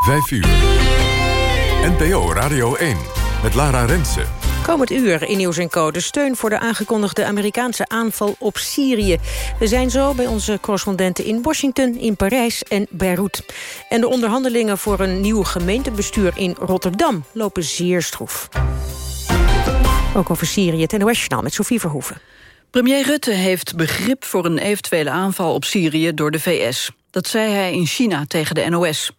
5 uur. NPO Radio 1 met Lara Rensen. Komend uur in Nieuws en Code steun voor de aangekondigde Amerikaanse aanval op Syrië. We zijn zo bij onze correspondenten in Washington, in Parijs en Beirut. En de onderhandelingen voor een nieuw gemeentebestuur in Rotterdam lopen zeer stroef. Ook over Syrië, het nos met Sofie Verhoeven. Premier Rutte heeft begrip voor een eventuele aanval op Syrië door de VS. Dat zei hij in China tegen de NOS.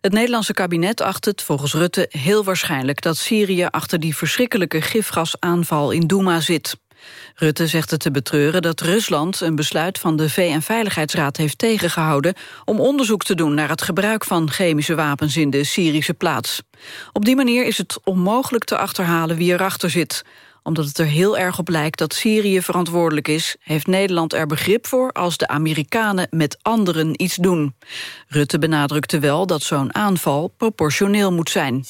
Het Nederlandse kabinet acht het volgens Rutte heel waarschijnlijk... dat Syrië achter die verschrikkelijke gifgasaanval in Douma zit. Rutte zegt het te betreuren dat Rusland een besluit van de VN-veiligheidsraad heeft tegengehouden om onderzoek te doen naar het gebruik van chemische wapens in de Syrische plaats. Op die manier is het onmogelijk te achterhalen wie erachter zit omdat het er heel erg op lijkt dat Syrië verantwoordelijk is... heeft Nederland er begrip voor als de Amerikanen met anderen iets doen. Rutte benadrukte wel dat zo'n aanval proportioneel moet zijn.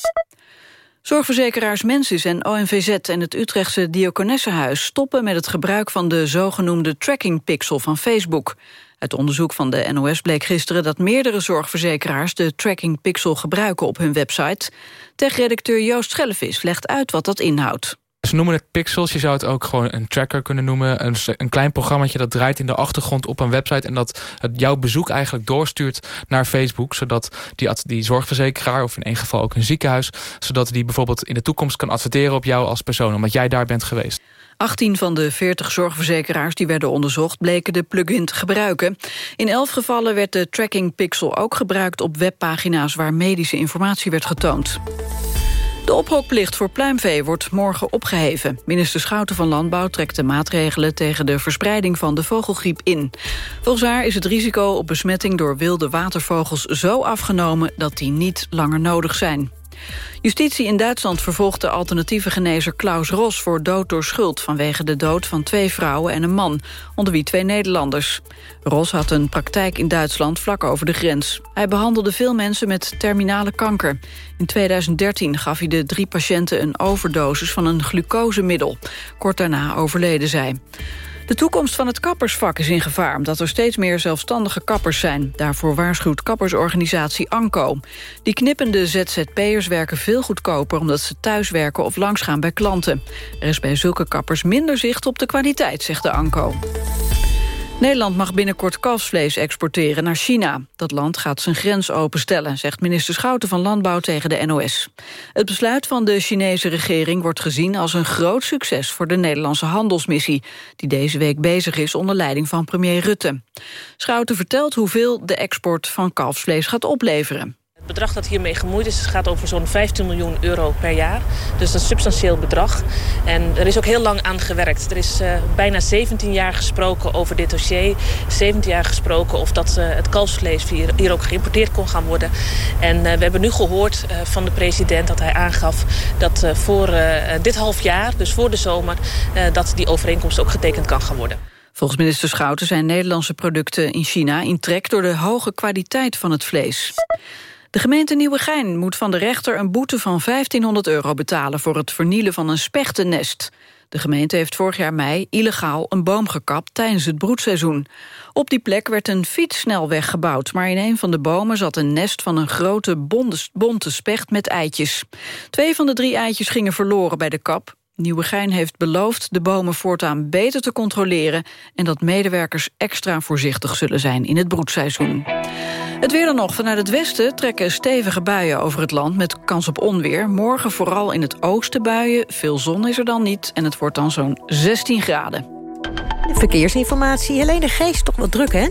Zorgverzekeraars Mensis en ONVZ en het Utrechtse Diakonessenhuis... stoppen met het gebruik van de zogenoemde tracking pixel van Facebook. Uit onderzoek van de NOS bleek gisteren dat meerdere zorgverzekeraars... de tracking pixel gebruiken op hun website. Tech-redacteur Joost Schellevis legt uit wat dat inhoudt. Ze noemen het pixels, je zou het ook gewoon een tracker kunnen noemen. Een, een klein programmaatje dat draait in de achtergrond op een website... en dat het jouw bezoek eigenlijk doorstuurt naar Facebook... zodat die, die zorgverzekeraar, of in één geval ook een ziekenhuis... zodat die bijvoorbeeld in de toekomst kan adverteren op jou als persoon... omdat jij daar bent geweest. 18 van de 40 zorgverzekeraars die werden onderzocht... bleken de plugin te gebruiken. In 11 gevallen werd de tracking pixel ook gebruikt... op webpagina's waar medische informatie werd getoond. De ophokplicht voor pluimvee wordt morgen opgeheven. Minister Schouten van Landbouw trekt de maatregelen... tegen de verspreiding van de vogelgriep in. Volgens haar is het risico op besmetting door wilde watervogels zo afgenomen... dat die niet langer nodig zijn. Justitie in Duitsland vervolgt de alternatieve genezer Klaus Ros voor dood door schuld vanwege de dood van twee vrouwen en een man, onder wie twee Nederlanders. Ros had een praktijk in Duitsland vlak over de grens. Hij behandelde veel mensen met terminale kanker. In 2013 gaf hij de drie patiënten een overdosis van een glucosemiddel. Kort daarna overleden zij. De toekomst van het kappersvak is in gevaar... omdat er steeds meer zelfstandige kappers zijn. Daarvoor waarschuwt kappersorganisatie ANCO. Die knippende ZZP'ers werken veel goedkoper... omdat ze thuis werken of langsgaan bij klanten. Er is bij zulke kappers minder zicht op de kwaliteit, zegt de ANCO. Nederland mag binnenkort kalfsvlees exporteren naar China. Dat land gaat zijn grens openstellen, zegt minister Schouten van Landbouw tegen de NOS. Het besluit van de Chinese regering wordt gezien als een groot succes voor de Nederlandse handelsmissie, die deze week bezig is onder leiding van premier Rutte. Schouten vertelt hoeveel de export van kalfsvlees gaat opleveren. Het bedrag dat hiermee gemoeid is, gaat over zo'n 15 miljoen euro per jaar. Dus dat is een substantieel bedrag. En er is ook heel lang aan gewerkt. Er is uh, bijna 17 jaar gesproken over dit dossier. 17 jaar gesproken of dat uh, het kalfsvlees hier, ook geïmporteerd kon gaan worden. En uh, we hebben nu gehoord van de president dat hij aangaf dat voor dit half jaar, dus voor de zomer, dat die overeenkomst ook getekend kan gaan worden. Volgens minister Schouten zijn Nederlandse producten in China in trek door de hoge kwaliteit van het vlees. De gemeente Nieuwegein moet van de rechter een boete van 1500 euro betalen... voor het vernielen van een spechtennest. De gemeente heeft vorig jaar mei illegaal een boom gekapt tijdens het broedseizoen. Op die plek werd een fietssnelweg gebouwd... maar in een van de bomen zat een nest van een grote bonte specht met eitjes. Twee van de drie eitjes gingen verloren bij de kap. Nieuwegein heeft beloofd de bomen voortaan beter te controleren... en dat medewerkers extra voorzichtig zullen zijn in het broedseizoen. Het weer dan nog. Vanuit het westen trekken stevige buien over het land... met kans op onweer. Morgen vooral in het oosten buien. Veel zon is er dan niet en het wordt dan zo'n 16 graden. Verkeersinformatie. Helene Geest, toch wat druk, hè?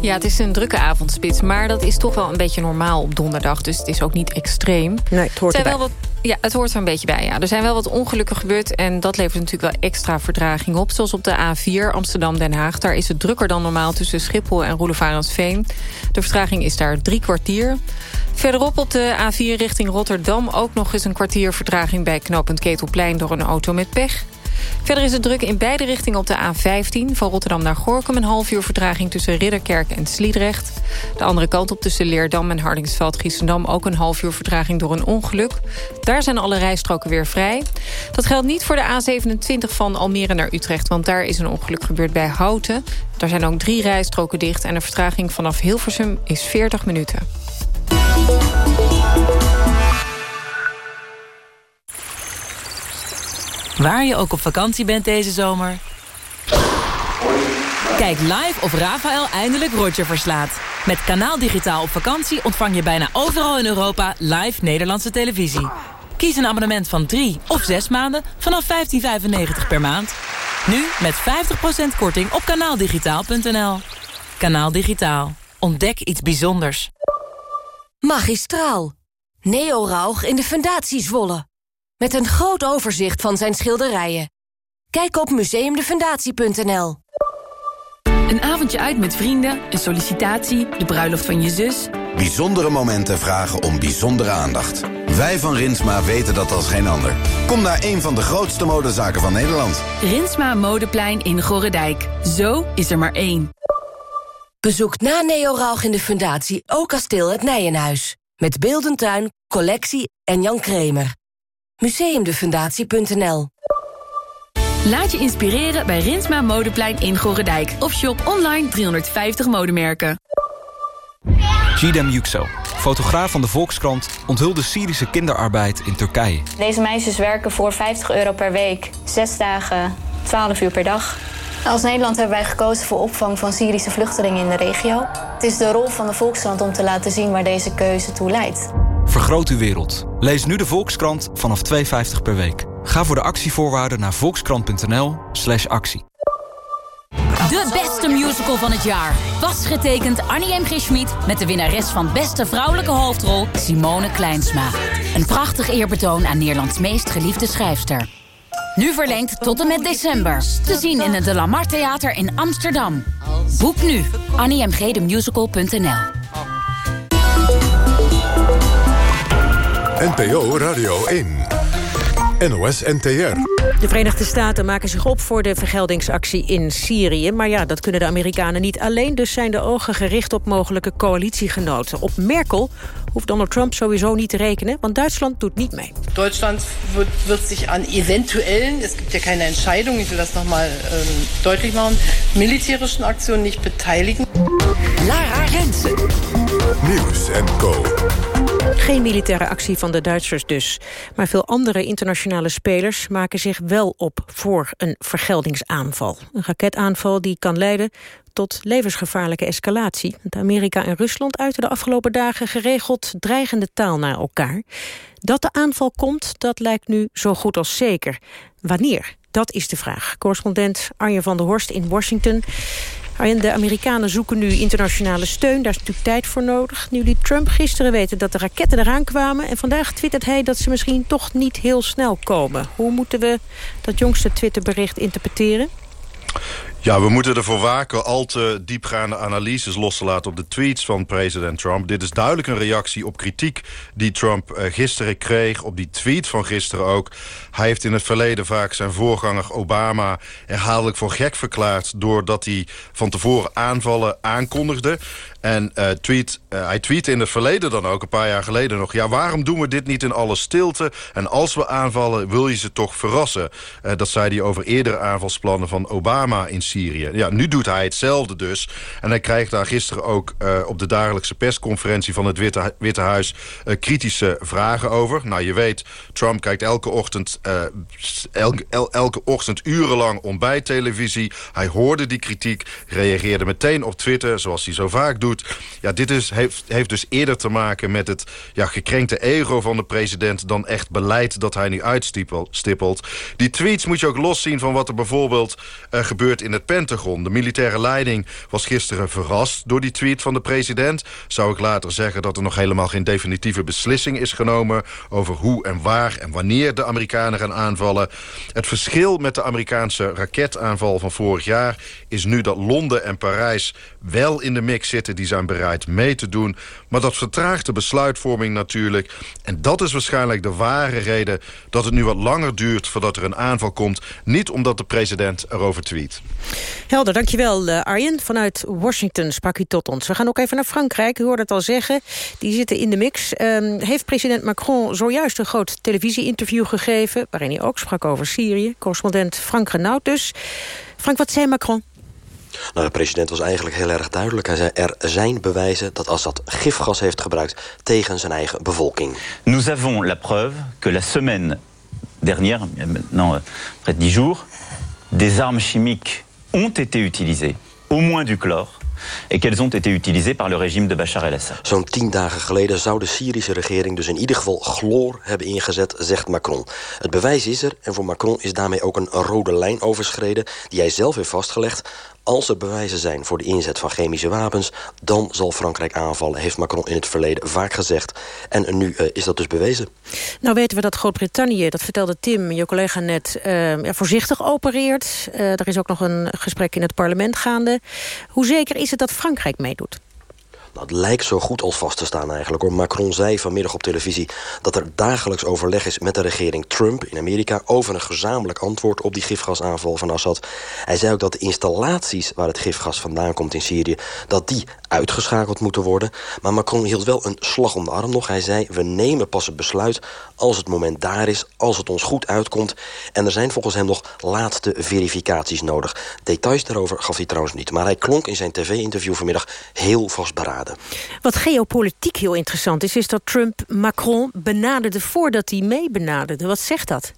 Ja, het is een drukke avondspits, maar dat is toch wel een beetje normaal op donderdag. Dus het is ook niet extreem. Nee, het hoort erbij. Wel wat, ja, het hoort er een beetje bij, ja. Er zijn wel wat ongelukken gebeurd en dat levert natuurlijk wel extra verdraging op. Zoals op de A4 Amsterdam-Den Haag. Daar is het drukker dan normaal tussen Schiphol en Roelevarensveen. De vertraging is daar drie kwartier. Verderop op de A4 richting Rotterdam ook nog eens een kwartier vertraging... bij knooppunt Ketelplein door een auto met pech. Verder is het druk in beide richtingen op de A15. Van Rotterdam naar Gorkum een half uur vertraging tussen Ridderkerk en Sliedrecht. De andere kant op tussen Leerdam en Hardingsveld-Giessendam... ook een half uur vertraging door een ongeluk. Daar zijn alle rijstroken weer vrij. Dat geldt niet voor de A27 van Almere naar Utrecht... want daar is een ongeluk gebeurd bij Houten. Daar zijn ook drie rijstroken dicht... en de vertraging vanaf Hilversum is 40 minuten. Waar je ook op vakantie bent deze zomer... Kijk live of Rafael eindelijk Roger verslaat. Met Kanaal Digitaal op vakantie ontvang je bijna overal in Europa live Nederlandse televisie. Kies een abonnement van 3 of 6 maanden vanaf 15,95 per maand. Nu met 50% korting op kanaaldigitaal.nl. Kanaal Digitaal. Ontdek iets bijzonders. Magistraal. Neo Rauch in de Fundatie Zwolle. Met een groot overzicht van zijn schilderijen. Kijk op museumdefundatie.nl. Een avondje uit met vrienden, een sollicitatie, de bruiloft van je zus. Bijzondere momenten vragen om bijzondere aandacht. Wij van Rinsma weten dat als geen ander. Kom naar een van de grootste modezaken van Nederland. Rinsma Modeplein in Gorredijk. Zo is er maar één. Bezoek na Neo Rauch in de Fundatie ook kasteel het Nijenhuis. Met Beeldentuin, collectie en Jan Kremer. Museumdefundatie.nl Laat je inspireren bij Rinsma Modeplein in Gorredijk. Of shop online 350 modemerken. Gidem Yüksel, fotograaf van de Volkskrant... onthulde Syrische kinderarbeid in Turkije. Deze meisjes werken voor 50 euro per week. Zes dagen, 12 uur per dag. Als Nederland hebben wij gekozen voor opvang van Syrische vluchtelingen in de regio. Het is de rol van de Volkskrant om te laten zien waar deze keuze toe leidt. Vergroot uw wereld. Lees nu de Volkskrant vanaf 2,50 per week. Ga voor de actievoorwaarden naar volkskrant.nl slash actie. De beste musical van het jaar. Was getekend Annie M. G. Schmid met de winnares van beste vrouwelijke hoofdrol Simone Kleinsma. Een prachtig eerbetoon aan Nederlands meest geliefde schrijfster. Nu verlengd tot en met december. Te zien in het De Lamar Theater in Amsterdam. Boek nu. AnnieMGDemusical.nl NPO Radio 1. NOS NTR. De Verenigde Staten maken zich op voor de vergeldingsactie in Syrië. Maar ja, dat kunnen de Amerikanen niet alleen. Dus zijn de ogen gericht op mogelijke coalitiegenoten. Op Merkel hoeft Donald Trump sowieso niet te rekenen, want Duitsland doet niet mee. Duitsland wird, wird sich an eventuellen, es gibt ja keine Entscheidung, ich will das nochmal ähm, deutlich machen, militärischen Aktionen nicht beteiligen. Lara Rensen. Nieuws en Co. Geen militaire actie van de Duitsers dus. Maar veel andere internationale spelers maken zich wel op voor een vergeldingsaanval. Een raketaanval die kan leiden tot levensgevaarlijke escalatie. Amerika en Rusland uiten de afgelopen dagen geregeld dreigende taal naar elkaar. Dat de aanval komt, dat lijkt nu zo goed als zeker. Wanneer? Dat is de vraag. Correspondent Arjen van der Horst in Washington. Arjen, de Amerikanen zoeken nu internationale steun. Daar is natuurlijk tijd voor nodig. Nu liet Trump gisteren weten dat de raketten eraan kwamen... en vandaag twittert hij dat ze misschien toch niet heel snel komen. Hoe moeten we dat jongste Twitterbericht interpreteren? Ja, we moeten ervoor waken al te diepgaande analyses los te laten op de tweets van president Trump. Dit is duidelijk een reactie op kritiek die Trump uh, gisteren kreeg, op die tweet van gisteren ook. Hij heeft in het verleden vaak zijn voorganger Obama herhaaldelijk voor gek verklaard... doordat hij van tevoren aanvallen aankondigde. En uh, tweet, uh, hij tweette in het verleden dan ook, een paar jaar geleden nog... ja, waarom doen we dit niet in alle stilte? En als we aanvallen, wil je ze toch verrassen? Dat zei hij over eerdere aanvalsplannen van Obama in Syrië. Ja, nu doet hij hetzelfde dus. En hij krijgt daar gisteren ook op de dagelijkse persconferentie... van het Witte, Witte Huis kritische vragen over. Nou, je weet, Trump kijkt elke ochtend, elke, el, elke ochtend urenlang ontbijttelevisie. Hij hoorde die kritiek, reageerde meteen op Twitter, zoals hij zo vaak doet ja, dit is, heeft, heeft dus eerder te maken met het ja, gekrenkte ego van de president... dan echt beleid dat hij nu uitstippelt. Die tweets moet je ook loszien van wat er bijvoorbeeld gebeurt in het Pentagon. De militaire leiding was gisteren verrast door die tweet van de president. Zou ik later zeggen dat er nog helemaal geen definitieve beslissing is genomen... over hoe en waar en wanneer de Amerikanen gaan aanvallen. Het verschil met de Amerikaanse raketaanval van vorig jaar... is nu dat Londen en Parijs wel in de mix zitten die zijn bereid mee te doen. Maar dat vertraagt de besluitvorming natuurlijk. En dat is waarschijnlijk de ware reden dat het nu wat langer duurt voordat er een aanval komt. Niet omdat de president erover tweet. Helder, dankjewel uh, Arjen. Vanuit Washington sprak u tot ons. We gaan ook even naar Frankrijk, u hoorde het al zeggen. Die zitten in de mix. Um, heeft president Macron zojuist een groot televisie-interview gegeven... waarin hij ook sprak over Syrië. Correspondent Frank Renaud dus. Frank, wat zei Macron? Nou, de president was eigenlijk heel erg duidelijk. Hij zei, er zijn bewijzen dat Assad gifgas heeft gebruikt tegen zijn eigen bevolking. Nous avons la preuve que la semaine dernière, maintenant euh, près de 10 jours, des armes chimiques ont été utilisées, au moins du chlore, et qu'elles ont été utilisées par le régime de Bachar el-Assad. Zo'n tien dagen geleden zou de Syrische regering dus in ieder geval chloor hebben ingezet, zegt Macron. Het bewijs is er en voor Macron is daarmee ook een rode lijn overschreden die hij zelf heeft vastgelegd. Als er bewijzen zijn voor de inzet van chemische wapens... dan zal Frankrijk aanvallen, heeft Macron in het verleden vaak gezegd. En nu uh, is dat dus bewezen. Nou weten we dat Groot-Brittannië, dat vertelde Tim, je collega net... Uh, ja, voorzichtig opereert. Uh, er is ook nog een gesprek in het parlement gaande. Hoe zeker is het dat Frankrijk meedoet? Het lijkt zo goed als vast te staan eigenlijk. Hoor. Macron zei vanmiddag op televisie dat er dagelijks overleg is met de regering Trump in Amerika over een gezamenlijk antwoord op die gifgasaanval van Assad. Hij zei ook dat de installaties waar het gifgas vandaan komt in Syrië, dat die uitgeschakeld moeten worden. Maar Macron hield wel een slag om de arm nog. Hij zei, we nemen pas het besluit als het moment daar is, als het ons goed uitkomt. En er zijn volgens hem nog laatste verificaties nodig. Details daarover gaf hij trouwens niet. Maar hij klonk in zijn tv-interview vanmiddag heel vastberaden. Wat geopolitiek heel interessant is... is dat Trump Macron benaderde voordat hij mee benaderde. Wat zegt dat?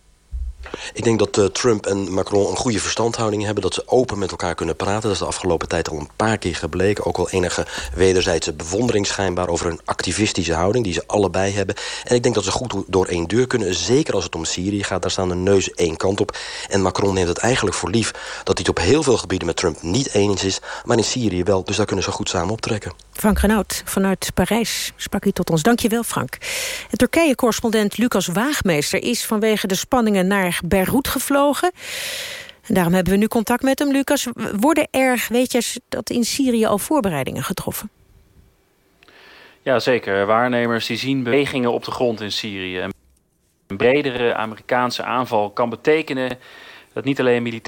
Ik denk dat uh, Trump en Macron een goede verstandhouding hebben. Dat ze open met elkaar kunnen praten. Dat is de afgelopen tijd al een paar keer gebleken. Ook wel enige wederzijdse bewondering schijnbaar... over een activistische houding die ze allebei hebben. En ik denk dat ze goed door één deur kunnen. Zeker als het om Syrië gaat. Daar staan de neus één kant op. En Macron neemt het eigenlijk voor lief... dat hij het op heel veel gebieden met Trump niet eens is. Maar in Syrië wel. Dus daar kunnen ze goed samen optrekken. Frank Renaud vanuit Parijs sprak u tot ons. Dank je wel, Frank. En Turkije-correspondent Lucas Waagmeester is vanwege de spanningen naar Beirut gevlogen. En daarom hebben we nu contact met hem, Lucas. Worden er, weet je, dat in Syrië al voorbereidingen getroffen? Ja, zeker. Waarnemers die zien bewegingen op de grond in Syrië. Een bredere Amerikaanse aanval kan betekenen dat niet alleen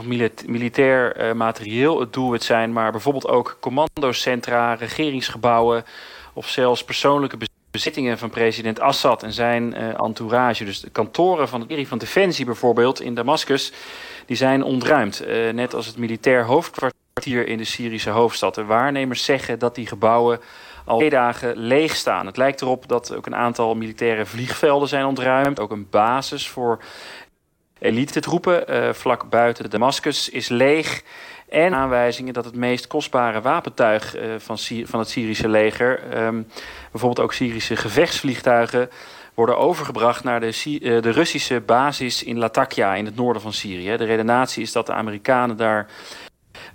militair uh, materieel het doelwit zijn... maar bijvoorbeeld ook commandocentra, regeringsgebouwen... of zelfs persoonlijke bezittingen van president Assad en zijn uh, entourage. Dus de kantoren van het ministerie van Defensie bijvoorbeeld in Damascus... die zijn ontruimd, uh, net als het militair hoofdkwartier in de Syrische hoofdstad. De waarnemers zeggen dat die gebouwen al twee dagen leeg staan. Het lijkt erop dat ook een aantal militaire vliegvelden zijn ontruimd. Ook een basis voor elite troepen uh, vlak buiten Damascus is leeg. En aanwijzingen dat het meest kostbare wapentuig uh, van, van, het Syrische leger... Um, bijvoorbeeld ook Syrische gevechtsvliegtuigen... worden overgebracht naar de, uh, de Russische basis in Latakia in het noorden van Syrië. De redenatie is dat de Amerikanen daar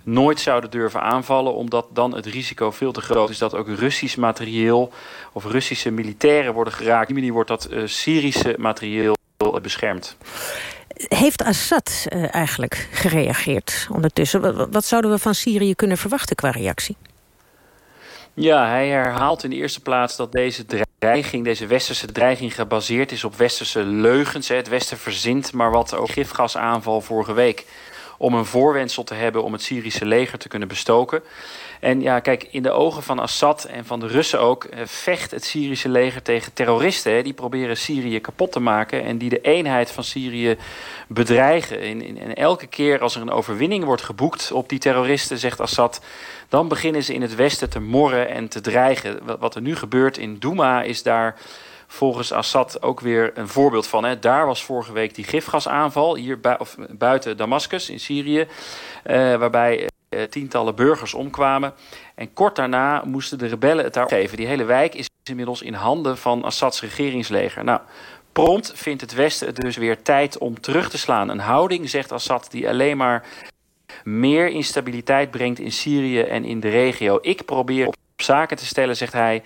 nooit zouden durven aanvallen... omdat dan het risico veel te groot is dat ook Russisch materieel... of Russische militairen worden geraakt. Op die manier wordt dat uh, Syrische materieel beschermd. Heeft Assad uh, eigenlijk gereageerd ondertussen? Wat, wat zouden we van Syrië kunnen verwachten qua reactie? Ja, hij herhaalt in de eerste plaats dat deze dreiging, deze westerse dreiging gebaseerd is op westerse leugens. Het Westen verzint maar wat ook gifgasaanval vorige week om een voorwendsel te hebben om het Syrische leger te kunnen bestoken. En ja, kijk, in de ogen van Assad en van de Russen ook... Eh, vecht het Syrische leger tegen terroristen... Die proberen Syrië kapot te maken... en die de eenheid van Syrië bedreigen. En, elke keer als er een overwinning wordt geboekt op die terroristen... zegt Assad, dan beginnen ze in het Westen te morren en te dreigen. Wat er nu gebeurt in Douma is daar volgens Assad ook weer een voorbeeld van. Hè. Daar was vorige week die gifgasaanval, hier of buiten Damascus in Syrië... Uh, waarbij tientallen burgers omkwamen. En kort daarna moesten de rebellen het daar geven. Die hele wijk is inmiddels in handen van Assads regeringsleger. Nou, prompt vindt het Westen het dus weer tijd om terug te slaan. Een houding, zegt Assad, die alleen maar meer instabiliteit brengt in Syrië en in de regio. Ik probeer op zaken te stellen, zegt hij.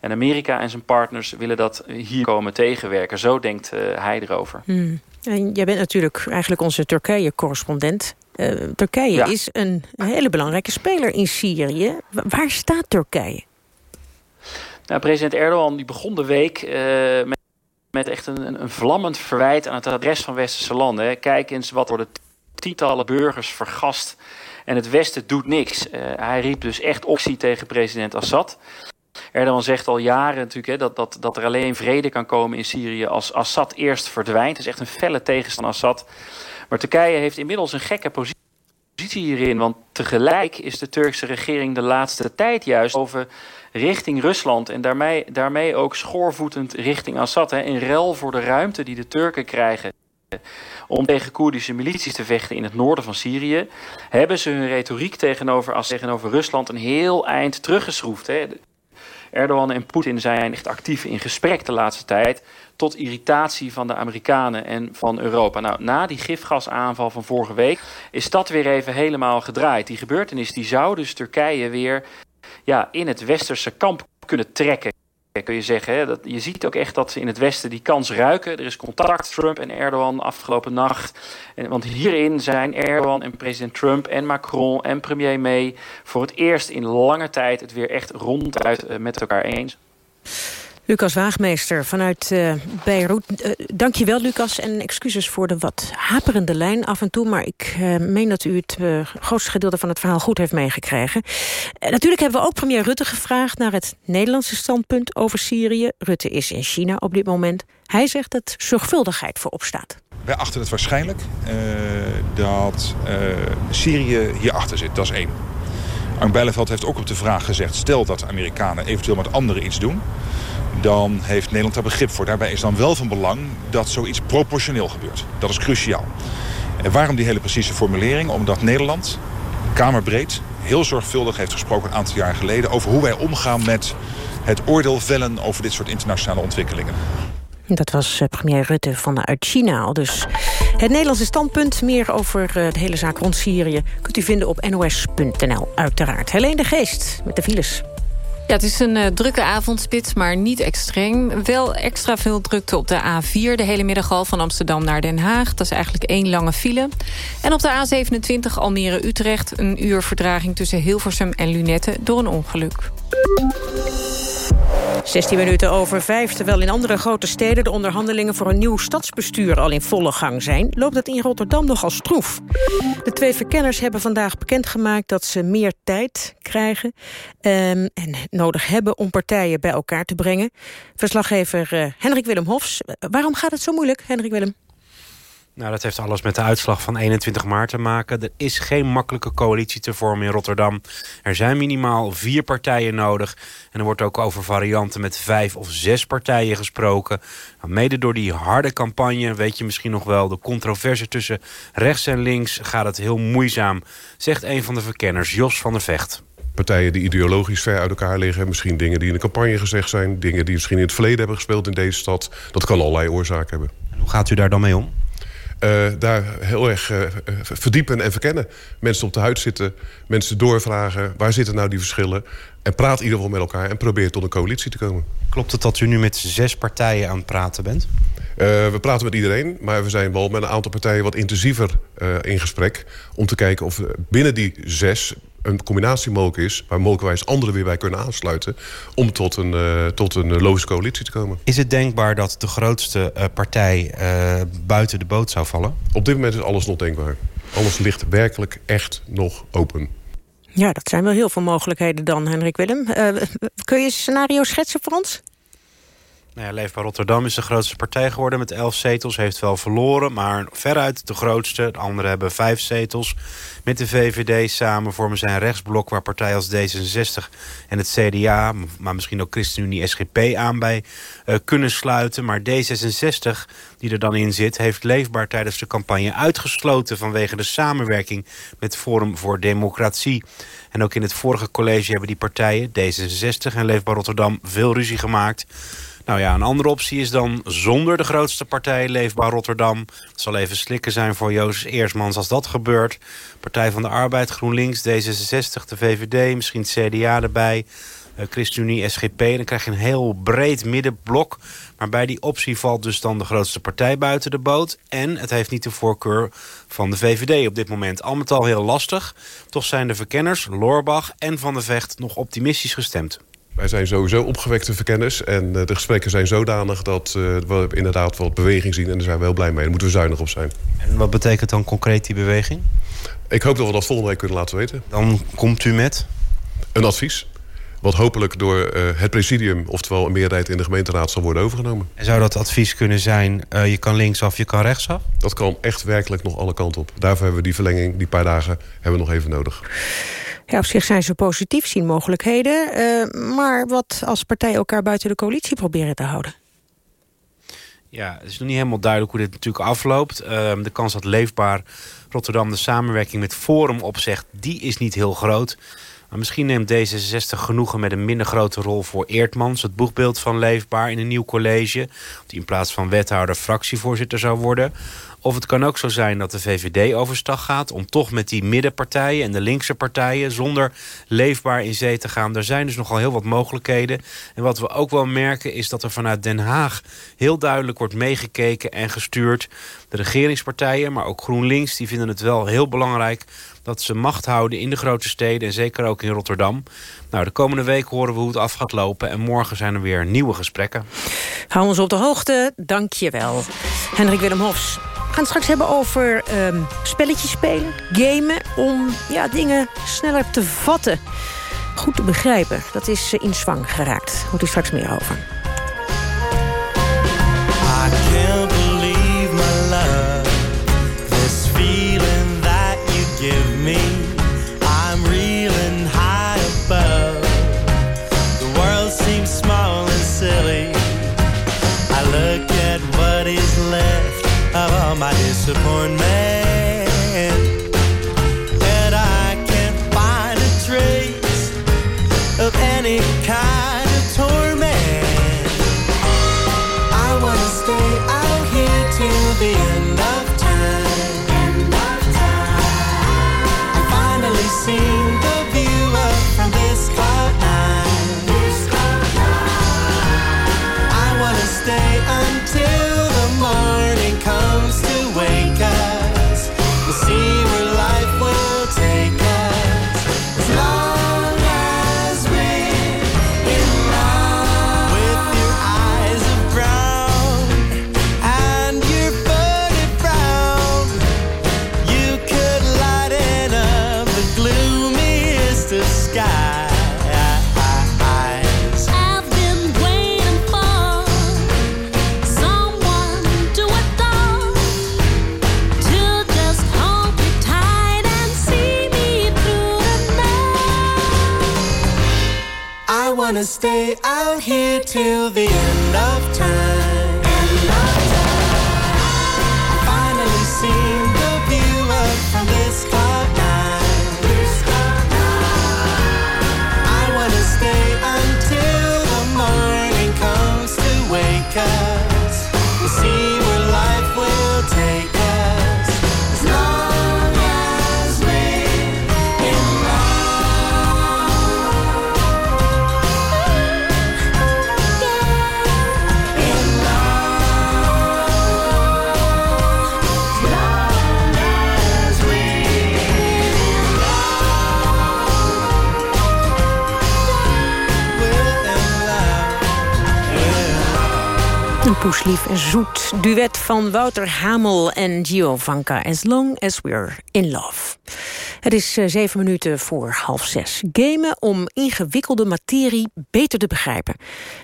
En Amerika en zijn partners willen dat hier komen tegenwerken. Zo denkt uh, hij erover. Hmm. En jij bent natuurlijk eigenlijk onze Turkije-correspondent. Uh, Turkije is een hele belangrijke speler in Syrië. Waar staat Turkije? Nou, president Erdogan die begon de week uh, met, met, echt een, een, vlammend verwijt aan het adres van westerse landen. Kijk eens wat worden tientallen burgers vergast en het Westen doet niks. Uh, hij riep dus echt optie tegen president Assad. Erdogan zegt al jaren natuurlijk hè, dat, dat, dat er alleen vrede kan komen in Syrië als Assad eerst verdwijnt. Het is echt een felle tegenstander Assad. Maar Turkije heeft inmiddels een gekke positie hierin. Want tegelijk is de Turkse regering de laatste tijd juist over richting Rusland. En daarmee, daarmee ook schoorvoetend richting Assad. Hè, in ruil voor de ruimte die de Turken krijgen om tegen Koerdische milities te vechten in het noorden van Syrië, hebben ze hun retoriek tegenover, als tegenover Rusland een heel eind teruggeschroefd. Hè. Erdogan en Poetin zijn echt actief in gesprek de laatste tijd. Tot irritatie van de Amerikanen en van Europa. Nou, na die gifgasaanval van vorige week is dat weer even helemaal gedraaid. Die gebeurtenis die zou dus Turkije weer ja, in het westerse kamp kunnen trekken kun je zeggen. Hè, dat, je ziet ook echt dat ze in het Westen die kans ruiken. Er is contact, Trump en Erdogan, afgelopen nacht. En, want hierin zijn Erdogan en president Trump en Macron en premier May... voor het eerst in lange tijd het weer echt ronduit uh, met elkaar eens. Lucas Waagmeester vanuit uh, Beirut. Uh, Dank je wel, Lucas. En excuses voor de wat haperende lijn af en toe. Maar ik uh, meen dat u het grootste gedeelte van het verhaal goed heeft meegekregen. natuurlijk hebben we ook premier Rutte gevraagd... naar het Nederlandse standpunt over Syrië. Rutte is in China op dit moment. Hij zegt dat zorgvuldigheid voorop staat. Wij achten het waarschijnlijk dat Syrië hierachter zit. Dat is één. Arn Bijleveld heeft ook op de vraag gezegd... stel dat Amerikanen eventueel met anderen iets doen dan heeft Nederland daar begrip voor. Daarbij is dan wel van belang dat zoiets proportioneel gebeurt. Dat is cruciaal. En waarom die hele precieze formulering? Omdat Nederland, kamerbreed, heel zorgvuldig heeft gesproken een aantal jaar geleden... over hoe wij omgaan met het oordeel vellen over dit soort internationale ontwikkelingen. Dat was eh, premier Rutte vanuit China al dus. Het Nederlandse standpunt, meer over eh, de hele zaak rond Syrië... kunt u vinden op nos.nl, uiteraard. Helene de Geest met de files. Ja, het is een uh, drukke avondspits, maar niet extreem. Wel extra veel drukte op de A4, de hele middag al van Amsterdam naar Den Haag. Dat is eigenlijk één lange file. En op de A27 Almere-Utrecht een uur verdraging tussen Hilversum en Lunette door een ongeluk. 16 minuten over vijf. Terwijl in andere grote steden de onderhandelingen voor een nieuw stadsbestuur al in volle gang zijn, loopt het in Rotterdam nogal stroef. De twee verkenners hebben vandaag bekendgemaakt dat ze meer tijd krijgen um, en nodig hebben om partijen bij elkaar te brengen. Verslaggever uh, Hendrik Willem Hofs. Waarom gaat het zo moeilijk, Hendrik Willem? Nou, dat heeft alles met de uitslag van 21 maart te maken. Er is geen makkelijke coalitie te vormen in Rotterdam. Er zijn minimaal vier partijen nodig. En er wordt ook over varianten met vijf of zes partijen gesproken. Nou, mede door die harde campagne, weet je misschien nog wel... de controverse tussen rechts en links gaat het heel moeizaam... zegt een van de verkenners, Jos van der Vecht partijen die ideologisch ver uit elkaar liggen. Misschien dingen die in de campagne gezegd zijn. Dingen die misschien in het verleden hebben gespeeld in deze stad. Dat kan allerlei oorzaken hebben. En hoe gaat u daar dan mee om? Uh, daar heel erg uh, verdiepen en verkennen. Mensen op de huid zitten, mensen doorvragen... waar zitten nou die verschillen? En praat in ieder geval met elkaar en probeer tot een coalitie te komen. Klopt het dat u nu met zes partijen aan het praten bent? Uh, we praten met iedereen, maar we zijn wel met een aantal partijen... wat intensiever in gesprek om te kijken of binnen die zes een combinatie mogelijk is... waar mogelijkwijs anderen weer bij kunnen aansluiten... om tot een, uh, tot een logische coalitie te komen. Is het denkbaar dat de grootste uh, partij uh, buiten de boot zou vallen? Op dit moment is alles nog denkbaar. Alles ligt werkelijk echt nog open. Ja, dat zijn wel heel veel mogelijkheden dan, Hendrik Willem. kun je een scenario schetsen voor ons? Nou Leefbaar Rotterdam is de grootste partij geworden met elf zetels. Heeft wel verloren, maar veruit de grootste. De anderen hebben vijf zetels. Met de VVD samen vormen zij een rechtsblok... waar partijen als D66 en het CDA... maar misschien ook ChristenUnie SGP aan bij uh, kunnen sluiten. Maar D66, die er dan in zit... heeft Leefbaar tijdens de campagne uitgesloten... vanwege de samenwerking met Forum voor Democratie. En ook in het vorige college hebben die partijen... D66 en Leefbaar Rotterdam veel ruzie gemaakt... Nou ja, een andere optie is dan zonder de grootste partij Leefbaar Rotterdam. Het zal even slikken zijn voor Joost Eersmans als dat gebeurt. Partij van de Arbeid, GroenLinks, D66, de VVD, misschien het CDA erbij. Uh, ChristenUnie, SGP. Dan krijg je een heel breed middenblok. Maar bij die optie valt dus dan de grootste partij buiten de boot. En het heeft niet de voorkeur van de VVD op dit moment. Al met al heel lastig. Toch zijn de verkenners, Loorbach en Van de Vecht, nog optimistisch gestemd. Wij zijn sowieso opgewekte verkenners. En uh, de gesprekken zijn zodanig dat uh, we inderdaad wat beweging zien. En daar zijn we heel blij mee. Daar moeten we zuinig op zijn. En wat betekent dan concreet die beweging? Ik hoop dat we dat volgende week kunnen laten weten. Dan komt u met? Een advies. Wat hopelijk door uh, het presidium, oftewel een meerderheid in de gemeenteraad, zal worden overgenomen. En zou dat advies kunnen zijn, je kan linksaf, je kan rechtsaf? Dat kan echt werkelijk nog alle kanten op. Daarvoor hebben we die verlenging, die paar dagen, hebben we nog even nodig. Ja, op zich zijn ze positief, zien mogelijkheden. Uh, maar wat als partijen elkaar buiten de coalitie proberen te houden? Ja, het is nog niet helemaal duidelijk hoe dit natuurlijk afloopt. Ehm, de kans dat Leefbaar Rotterdam de samenwerking met Forum opzegt... die is niet heel groot. Maar misschien neemt D66 genoegen met een minder grote rol voor Eertmans... het boegbeeld van Leefbaar in een nieuw college... die in plaats van wethouder fractievoorzitter zou worden... Of het kan ook zo zijn dat de VVD overstag gaat... om toch met die middenpartijen en de linkse partijen... zonder leefbaar in zee te gaan. Er zijn dus nogal heel wat mogelijkheden. En wat we ook wel merken is dat er vanuit Den Haag... heel duidelijk wordt meegekeken en gestuurd. De regeringspartijen, maar ook GroenLinks... die vinden het wel heel belangrijk dat ze macht houden in de grote steden... en zeker ook in Rotterdam. Nou, de komende week horen we hoe het af gaat lopen... en morgen zijn er weer nieuwe gesprekken. Hou ons op de hoogte, dank je wel. Hendrik Willem Hofs. Gaan het straks hebben over um, spelletjes spelen, gamen... om ja, dingen sneller te vatten, goed te begrijpen. Dat is uh, in zwang geraakt. Hoort u straks meer over. Stay out here till the end of poeslief en zoet duet van Wouter Hamel en Giovanka. As long as we're in love. Het is eh, zeven minuten voor half zes. Gamen om ingewikkelde materie beter te begrijpen.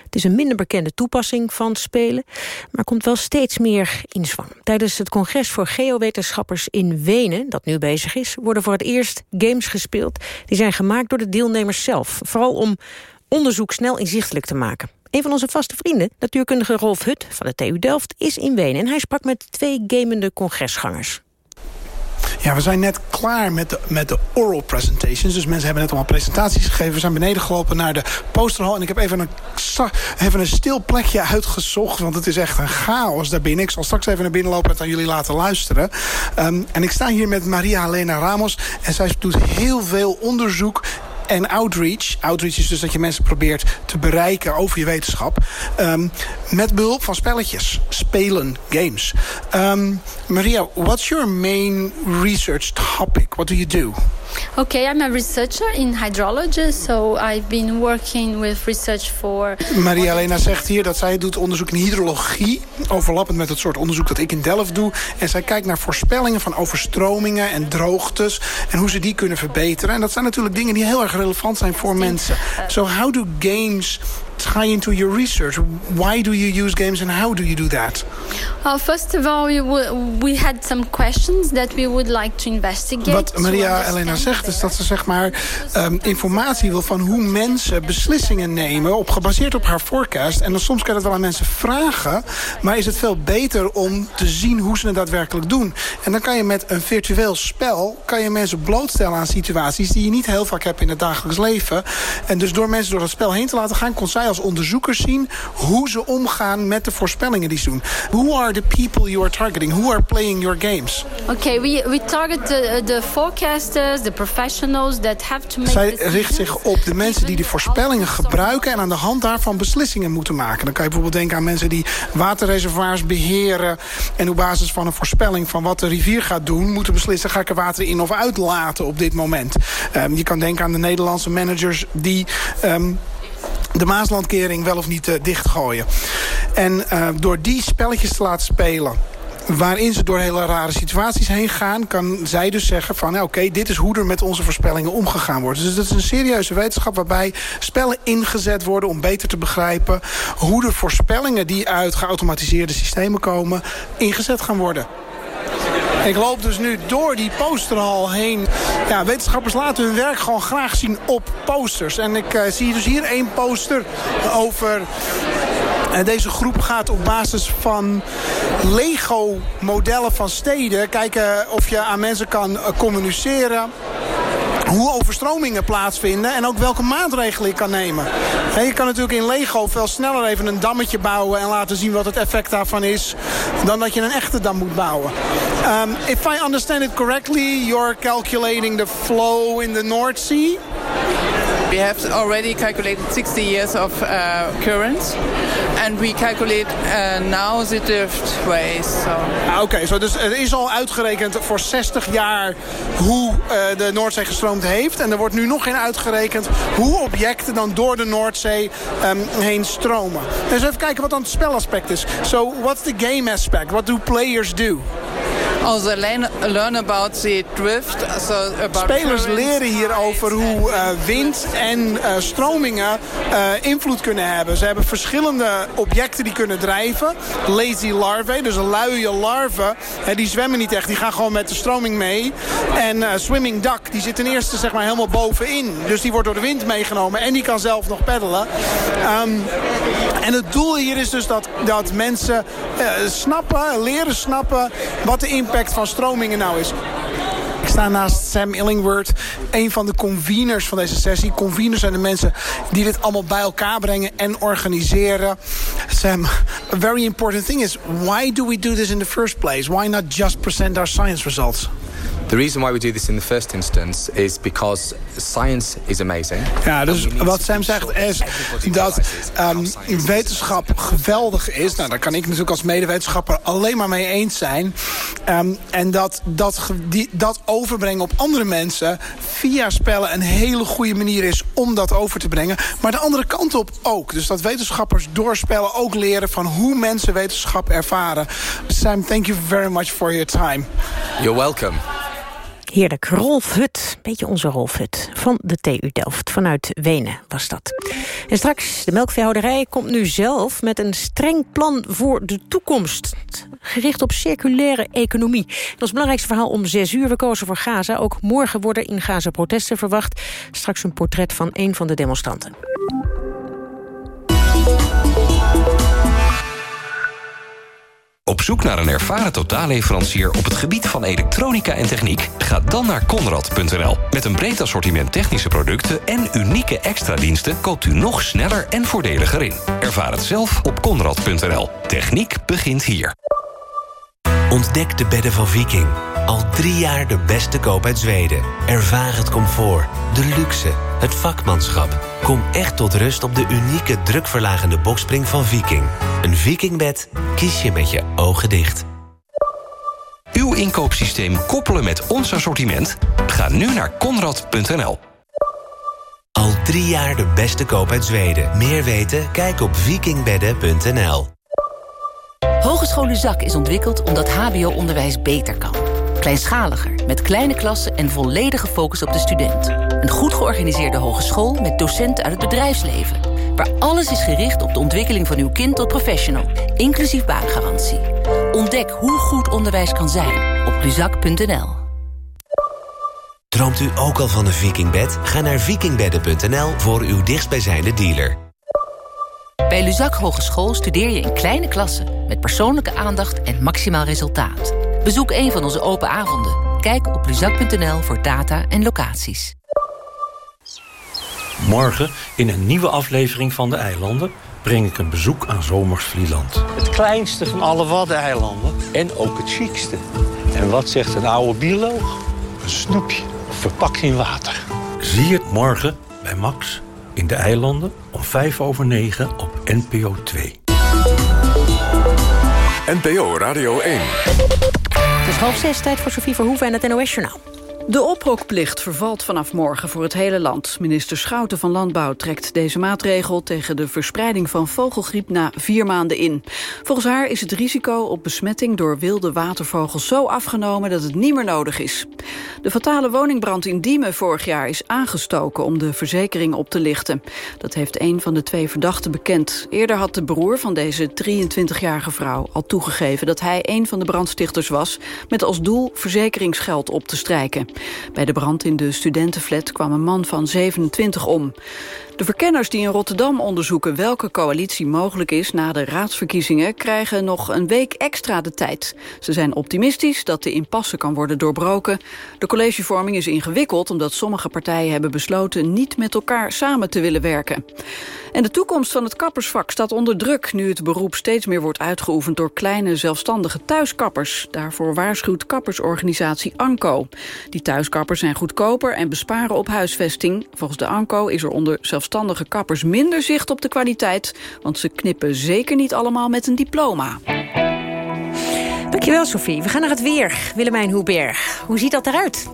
Het is een minder bekende toepassing van spelen... maar komt wel steeds meer in zwang. Tijdens het congres voor geowetenschappers in Wenen... dat nu bezig is, worden voor het eerst games gespeeld... die zijn gemaakt door de deelnemers zelf. Vooral om onderzoek snel inzichtelijk te maken. Een van onze vaste vrienden, natuurkundige Rolf Hut van de TU Delft, is in Wenen. En hij sprak met twee gamende congresgangers. Ja, we zijn net klaar met de, met de oral presentations. Dus mensen hebben net allemaal presentaties gegeven. We zijn beneden gelopen naar de posterhal. En ik heb even een, een stil plekje uitgezocht. Want het is echt een chaos daarbinnen. Ik zal straks even naar binnen lopen en het aan jullie laten luisteren. Um, en ik sta hier met Maria Helena Ramos. En zij doet heel veel onderzoek en outreach. Outreach is dus dat je mensen probeert te bereiken over je wetenschap. Um, met behulp van spelletjes. Spelen, games. Um, Maria, what's your main research topic? What do you do? Okay, I'm a researcher in hydrology, so I've been working with research for... Maria Elena zegt hier dat zij doet onderzoek in hydrologie, overlappend met het soort onderzoek dat ik in Delft doe. En zij kijkt naar voorspellingen van overstromingen en droogtes en hoe ze die kunnen verbeteren. En dat zijn natuurlijk dingen die heel erg relevant zijn voor mensen. So how do games tie into your research? Why do you use games and how do you do that? Uh, first of all, we, had some questions that we would like to investigate. Wat Maria Elena zegt is dat ze zeg maar ehm, informatie wil van hoe mensen beslissingen nemen op gebaseerd op haar forecast. En dan soms kan je dat wel aan mensen vragen, maar is het veel beter om te zien hoe ze het daadwerkelijk doen. En dan kan je met een virtueel spel kan je mensen blootstellen aan situaties die je niet heel vaak hebt in het dagelijks leven. En dus door mensen door dat spel heen te laten gaan, kon zij als onderzoeker zien hoe ze omgaan met de voorspellingen die ze doen. Who are the people you are targeting? Who are playing your games? Okay, we, we target the, the forecasters, the professionals that have to make Zij richt zich op de mensen die de voorspellingen gebruiken... en aan de hand daarvan beslissingen moeten maken. Dan kan je bijvoorbeeld denken aan mensen die waterreservoirs beheren... en op basis van een voorspelling van wat de rivier gaat doen... moeten beslissen, ga ik er water in of uitlaten op dit moment. Ehm, je kan denken aan de Nederlandse managers die... ehm, de Maaslandkering wel of niet eh, dichtgooien. En eh, door die spelletjes te laten spelen waarin ze door hele rare situaties heen gaan... kan zij dus zeggen van, nou, oké, dit is hoe er met onze voorspellingen omgegaan wordt. Dus dat is een serieuze wetenschap waarbij spellen ingezet worden... om beter te begrijpen hoe de voorspellingen die uit geautomatiseerde systemen komen... ingezet gaan worden. Ik loop dus nu door die posterhal heen. Ja, wetenschappers laten hun werk gewoon graag zien op posters. En ik eh, zie dus hier één poster over... Eh, deze groep gaat op basis van Lego-modellen van steden... kijken of je aan mensen kan eh, communiceren hoe overstromingen plaatsvinden en ook welke maatregelen je kan nemen. Hè, je kan natuurlijk in Lego veel sneller even een dammetje bouwen en laten zien wat het effect daarvan is, dan dat je een echte dam moet bouwen. Um, if I understand it correctly, you're calculating the flow in the North Sea. We have already calculated 60 years of uh, current, and we calculate uh, now the drift ways. Ah, Oké, zo dus er is al uitgerekend voor 60 jaar hoe eh, de Noordzee gestroomd heeft. En er wordt nu nog in uitgerekend hoe objecten dan door de Noordzee ehm, heen stromen. Dus even kijken wat dan het spelaspect is. So, what's the game aspect? What do players do? Also learn, learn about the drift. So about Spelers leren hier over hoe eh, wind en eh, stromingen eh, invloed kunnen hebben. Ze hebben verschillende objecten die kunnen drijven. Lazy larvae, dus een luie larve, hè, die zwemmen niet echt. Die gaan gewoon met de stroming mee. En swimming duck, die zit ten eerste zeg maar helemaal bovenin. Dus die wordt door de wind meegenomen en die kan zelf nog peddelen. Ehm, en het doel hier is dus dat, dat mensen snappen, leren snappen wat de impact van stromingen nou is. Ik sta naast Sam Illingworth, een van de conveners van deze sessie. Conveners zijn de mensen die dit allemaal bij elkaar brengen en organiseren. Sam, a very important thing is, why do we do this in the first place? Why not just present our science results? The reason why we do this in the first instance is because science is amazing. Ja, dus wat Sam zegt is dat ehm, wetenschap geweldig is. Nou, daar kan ik natuurlijk als medewetenschapper alleen maar mee eens zijn. Ehm, en dat dat, die, dat overbrengen op andere mensen via spellen een hele goede manier is om dat over te brengen. Maar de andere kant op ook. Dus dat wetenschappers door spellen ook leren van hoe mensen wetenschap ervaren. Sam, thank you very much for your time. You're welcome. Heerlijk, Rolf Hut, beetje onze Rolf Hut, van de TU Delft. Vanuit Wenen was dat. En straks, de melkveehouderij komt nu zelf met een streng plan voor de toekomst. Gericht op circulaire economie. Dat is belangrijkste verhaal om zes uur. We kozen voor Gaza. Ook morgen worden in Gaza protesten verwacht. Straks een portret van een van de demonstranten. Op zoek naar een ervaren totaalleverancier op het gebied van elektronica en techniek? Ga dan naar Conrad.nl. Met een breed assortiment technische producten en unieke extra diensten koopt u nog sneller en voordeliger in. Ervaar het zelf op Conrad.nl. Techniek begint hier. Ontdek de bedden van Viking. Al drie jaar de beste koop uit Zweden. Ervaar het comfort, de luxe, het vakmanschap. Kom echt tot rust op de unieke drukverlagende bokspring van Viking. Een Vikingbed kies je met je ogen dicht. Uw inkoopsysteem koppelen met ons assortiment? Ga nu naar Conrad.nl. Al drie jaar de beste koop uit Zweden. Meer weten? Kijk op vikingbedden.nl. Hogeschool Zak is ontwikkeld omdat hbo-onderwijs beter kan. Kleinschaliger, met kleine klassen en volledige focus op de student. Een goed georganiseerde hogeschool met docenten uit het bedrijfsleven. waar alles is gericht op de ontwikkeling van uw kind tot professional, inclusief baangarantie. Ontdek hoe goed onderwijs kan zijn op luzak.nl. Droomt u ook al van een vikingbed? Ga naar vikingbedden.nl voor uw dichtstbijzijnde dealer. Bij Luzak Hogeschool studeer je in kleine klassen... met persoonlijke aandacht en maximaal resultaat. Bezoek een van onze open avonden. Kijk op luzak.nl voor data en locaties. Morgen, in een nieuwe aflevering van De Eilanden... breng ik een bezoek aan Zomers Vlieland. Het kleinste van alle Waddeneilanden en ook het chicste. En wat zegt een oude bioloog? Een snoepje, verpakt in water. Zie het morgen bij Max in De Eilanden om 5 over 9 op NPO 2. NPO Radio 1. Half zes, tijd voor Sofie Verhoeven en het NOS-journaal. De ophokplicht vervalt vanaf morgen voor het hele land. Minister Schouten van Landbouw trekt deze maatregel... tegen de verspreiding van vogelgriep na vier maanden in. Volgens haar is het risico op besmetting door wilde watervogels zo afgenomen... dat het niet meer nodig is. De fatale woningbrand in Diemen vorig jaar is aangestoken... om de verzekering op te lichten. Dat heeft een van de twee verdachten bekend. Eerder had de broer van deze 23-jarige vrouw al toegegeven... dat hij een van de brandstichters was... met als doel verzekeringsgeld op te strijken. Bij de brand in de studentenflat kwam een man van 27 om. De verkenners die in Rotterdam onderzoeken welke coalitie mogelijk is na de raadsverkiezingen krijgen nog een week extra de tijd. Ze zijn optimistisch dat de impasse kan worden doorbroken. De collegevorming is ingewikkeld omdat sommige partijen hebben besloten niet met elkaar samen te willen werken. En de toekomst van het kappersvak staat onder druk nu het beroep steeds meer wordt uitgeoefend door kleine zelfstandige thuiskappers. Daarvoor waarschuwt kappersorganisatie ANCO. Die thuiskappers zijn goedkoper en besparen op huisvesting. Volgens de ANCO is er onder zelfstandige kappers minder zicht op de kwaliteit... want ze knippen zeker niet allemaal met een diploma. Dankjewel, Sofie. We gaan naar het weer. Willemijn Hoeberg, hoe ziet dat eruit?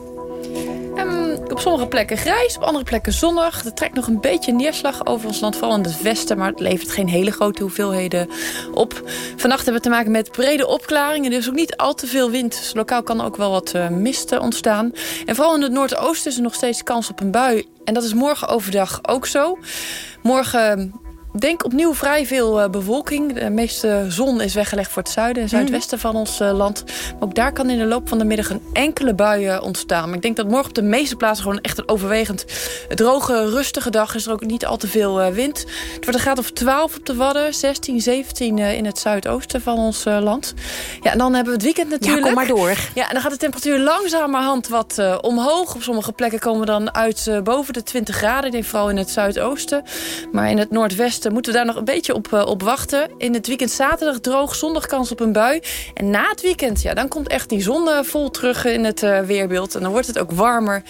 Ehm, op sommige plekken grijs, op andere plekken zonnig. Er trekt nog een beetje neerslag over ons land, vooral in het westen... maar het levert geen hele grote hoeveelheden op. Vannacht hebben we te maken met brede opklaringen. Er is ook niet al te veel wind, dus lokaal kan ook wel wat uh, mist ontstaan. En vooral in het noordoosten is er nog steeds kans op een bui. En dat is morgen overdag ook zo. Morgen denk opnieuw vrij veel uh, bewolking. De meeste zon is weggelegd voor het zuiden en zuidwesten van ons uh, land. Maar ook daar kan in de loop van de middag een enkele bui uh, ontstaan. Maar ik denk dat morgen op de meeste plaatsen gewoon echt een overwegend droge, rustige dag. Is er ook niet al te veel wind. Het wordt een graad of 12 op de Wadden, 16, 17 in het zuidoosten van ons land. Ja, en dan hebben we het weekend natuurlijk. Ja, kom maar door. Ja, en dan gaat de temperatuur langzamerhand wat omhoog. Op sommige plekken komen we dan uit boven de 20 graden. Ik denk vooral in het zuidoosten. Maar in het noordwesten moeten we daar nog een beetje op, op wachten. In het weekend zaterdag droog, zondag kans op een bui. En na het weekend, ja, dan komt echt die zon vol terug in het uh, weerbeeld. En dan wordt het ook warmer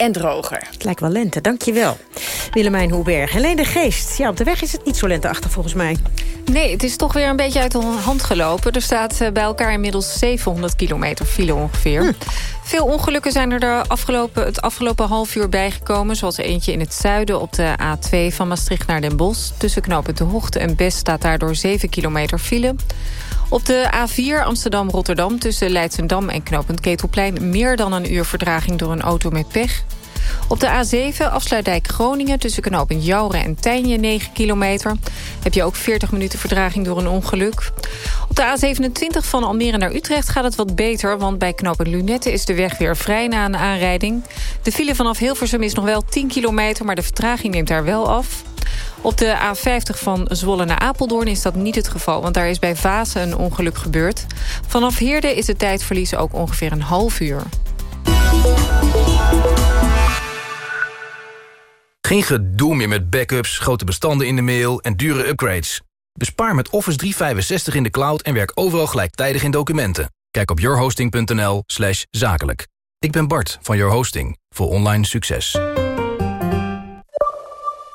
en droger. Het lijkt wel lente, dankjewel. Willemijn Hoeberg. Helene de Geest. Ja, op de weg is het niet zo lenteachtig volgens mij. Nee, het is toch weer een beetje uit de hand gelopen. Er staat bij elkaar inmiddels 700 kilometer file ongeveer. Hm. Veel ongelukken zijn er de afgelopen, het afgelopen half uur bijgekomen. Zoals eentje in het zuiden op de A2 van Maastricht naar Den Bosch. Tussen knooppunt De Hoogte en Best staat daardoor 7 kilometer file. Op de A4 Amsterdam-Rotterdam tussen Leidsendam en knooppunt Ketelplein... meer dan een uur verdraging door een auto met pech. Op de A7 Afsluitdijk Groningen tussen knooppunt Jouren en Tijnje 9 kilometer. Heb je ook 40 minuten verdraging door een ongeluk. Op de A27 van Almere naar Utrecht gaat het wat beter... want bij knooppunt Lunette is de weg weer vrij na een aanrijding. De file vanaf Hilversum is nog wel 10 kilometer... maar de vertraging neemt daar wel af. Op de A50 van Zwolle naar Apeldoorn is dat niet het geval... want daar is bij Vaassen een ongeluk gebeurd. Vanaf Heerde is het tijdverlies ook ongeveer een half uur. Geen gedoe meer met backups, grote bestanden in de mail en dure upgrades. Bespaar met Office 365 in de cloud en werk overal gelijktijdig in documenten. Kijk op yourhosting.nl zakelijk. Ik ben Bart van Your Hosting voor online succes.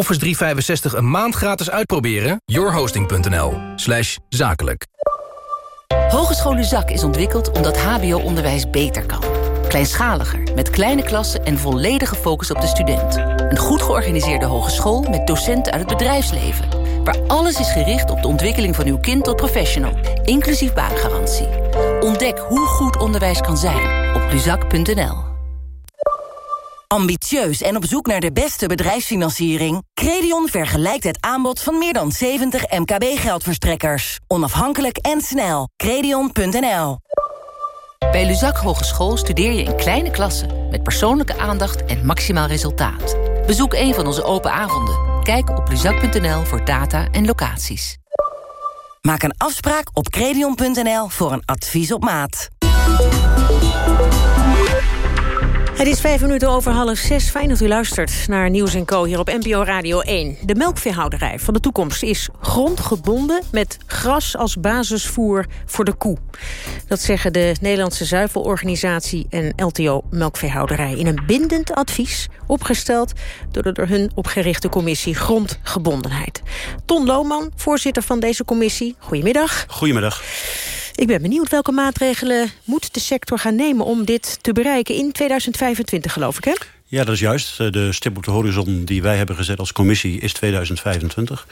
Office 365 een maand gratis uitproberen? yourhosting.nl zakelijk. Hogeschool Zak is ontwikkeld omdat hbo-onderwijs beter kan. Kleinschaliger, met kleine klassen en volledige focus op de student. Een goed georganiseerde hogeschool met docenten uit het bedrijfsleven. Waar alles is gericht op de ontwikkeling van uw kind tot professional. Inclusief baangarantie. Ontdek hoe goed onderwijs kan zijn op luzak.nl. Ambitieus en op zoek naar de beste bedrijfsfinanciering? Credion vergelijkt het aanbod van meer dan 70 MKB-geldverstrekkers. Onafhankelijk en snel. Credion.nl Bij Luzak Hogeschool studeer je in kleine klassen... met persoonlijke aandacht en maximaal resultaat. Bezoek een van onze open avonden. Kijk op luzak.nl voor data en locaties. Maak een afspraak op credion.nl voor een advies op maat. Het is vijf minuten over half zes. Fijn dat u luistert naar Nieuws Co hier op NPO Radio 1. De melkveehouderij van de toekomst is grondgebonden... met gras als basisvoer voor de koe. Dat zeggen de Nederlandse Zuivelorganisatie en LTO Melkveehouderij... in een bindend advies, opgesteld door de door hun opgerichte commissie Grondgebondenheid. Ton Lohman, voorzitter van deze commissie. Goedemiddag. Goedemiddag. Ik ben benieuwd welke maatregelen moet de sector gaan nemen... om dit te bereiken in 2025, geloof ik, hè? Ja, dat is juist. De stip op de horizon die wij hebben gezet als commissie is 2025.